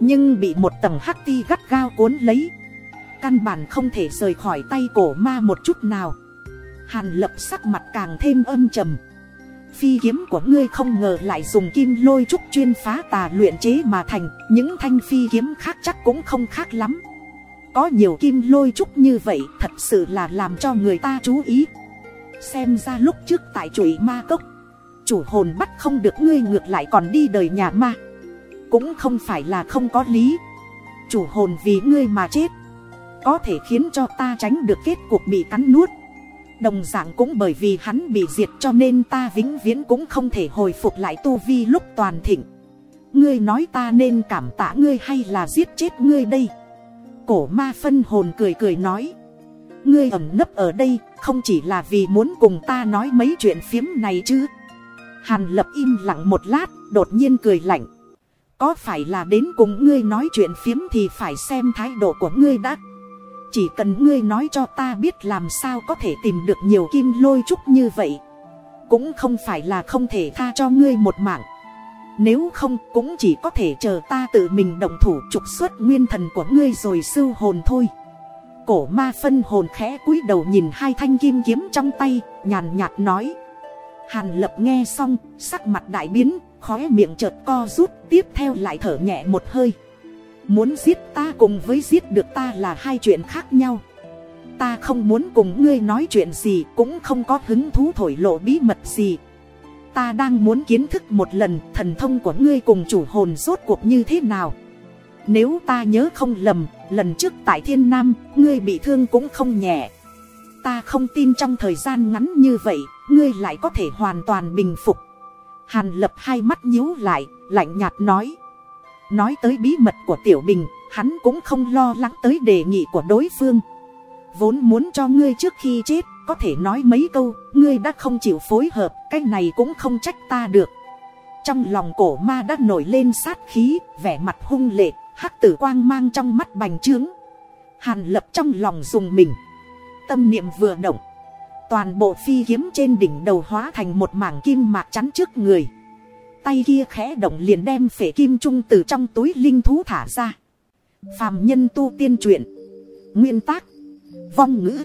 Nhưng bị một tầng hắc ti gắt gao cuốn lấy. Căn bản không thể rời khỏi tay cổ ma một chút nào. Hàn lập sắc mặt càng thêm âm trầm phi kiếm của ngươi không ngờ lại dùng kim lôi trúc chuyên phá tà luyện chế mà thành, những thanh phi kiếm khác chắc cũng không khác lắm. Có nhiều kim lôi trúc như vậy thật sự là làm cho người ta chú ý. Xem ra lúc trước tại chuỗi ma cốc, chủ hồn bắt không được ngươi ngược lại còn đi đời nhà ma. Cũng không phải là không có lý. Chủ hồn vì ngươi mà chết, có thể khiến cho ta tránh được kết cuộc bị cắn nuốt đồng dạng cũng bởi vì hắn bị diệt cho nên ta vĩnh viễn cũng không thể hồi phục lại tu vi lúc toàn thịnh. Ngươi nói ta nên cảm tạ ngươi hay là giết chết ngươi đây? Cổ ma phân hồn cười cười nói. Ngươi ẩm nấp ở đây không chỉ là vì muốn cùng ta nói mấy chuyện phiếm này chứ? Hàn lập im lặng một lát, đột nhiên cười lạnh. Có phải là đến cùng ngươi nói chuyện phiếm thì phải xem thái độ của ngươi đã? Chỉ cần ngươi nói cho ta biết làm sao có thể tìm được nhiều kim lôi trúc như vậy. Cũng không phải là không thể tha cho ngươi một mạng. Nếu không, cũng chỉ có thể chờ ta tự mình động thủ trục xuất nguyên thần của ngươi rồi sưu hồn thôi. Cổ ma phân hồn khẽ cúi đầu nhìn hai thanh kim kiếm trong tay, nhàn nhạt nói. Hàn lập nghe xong, sắc mặt đại biến khói miệng chợt co rút, tiếp theo lại thở nhẹ một hơi. Muốn giết ta cùng với giết được ta là hai chuyện khác nhau. Ta không muốn cùng ngươi nói chuyện gì, Cũng không có hứng thú thổi lộ bí mật gì. Ta đang muốn kiến thức một lần Thần thông của ngươi cùng chủ hồn rốt cuộc như thế nào. Nếu ta nhớ không lầm, Lần trước tại thiên nam, Ngươi bị thương cũng không nhẹ. Ta không tin trong thời gian ngắn như vậy, Ngươi lại có thể hoàn toàn bình phục. Hàn lập hai mắt nhíu lại, Lạnh nhạt nói. Nói tới bí mật của Tiểu Bình, hắn cũng không lo lắng tới đề nghị của đối phương. Vốn muốn cho ngươi trước khi chết, có thể nói mấy câu, ngươi đã không chịu phối hợp, cái này cũng không trách ta được. Trong lòng cổ ma đã nổi lên sát khí, vẻ mặt hung lệ, hắc tử quang mang trong mắt bành trướng. Hàn lập trong lòng dùng mình. Tâm niệm vừa động. Toàn bộ phi kiếm trên đỉnh đầu hóa thành một mảng kim mạc chắn trước người tay kia khẽ động liền đem phể kim trung từ trong túi linh thú thả ra. Phàm nhân tu tiên truyện. Nguyên tác. Vong ngữ.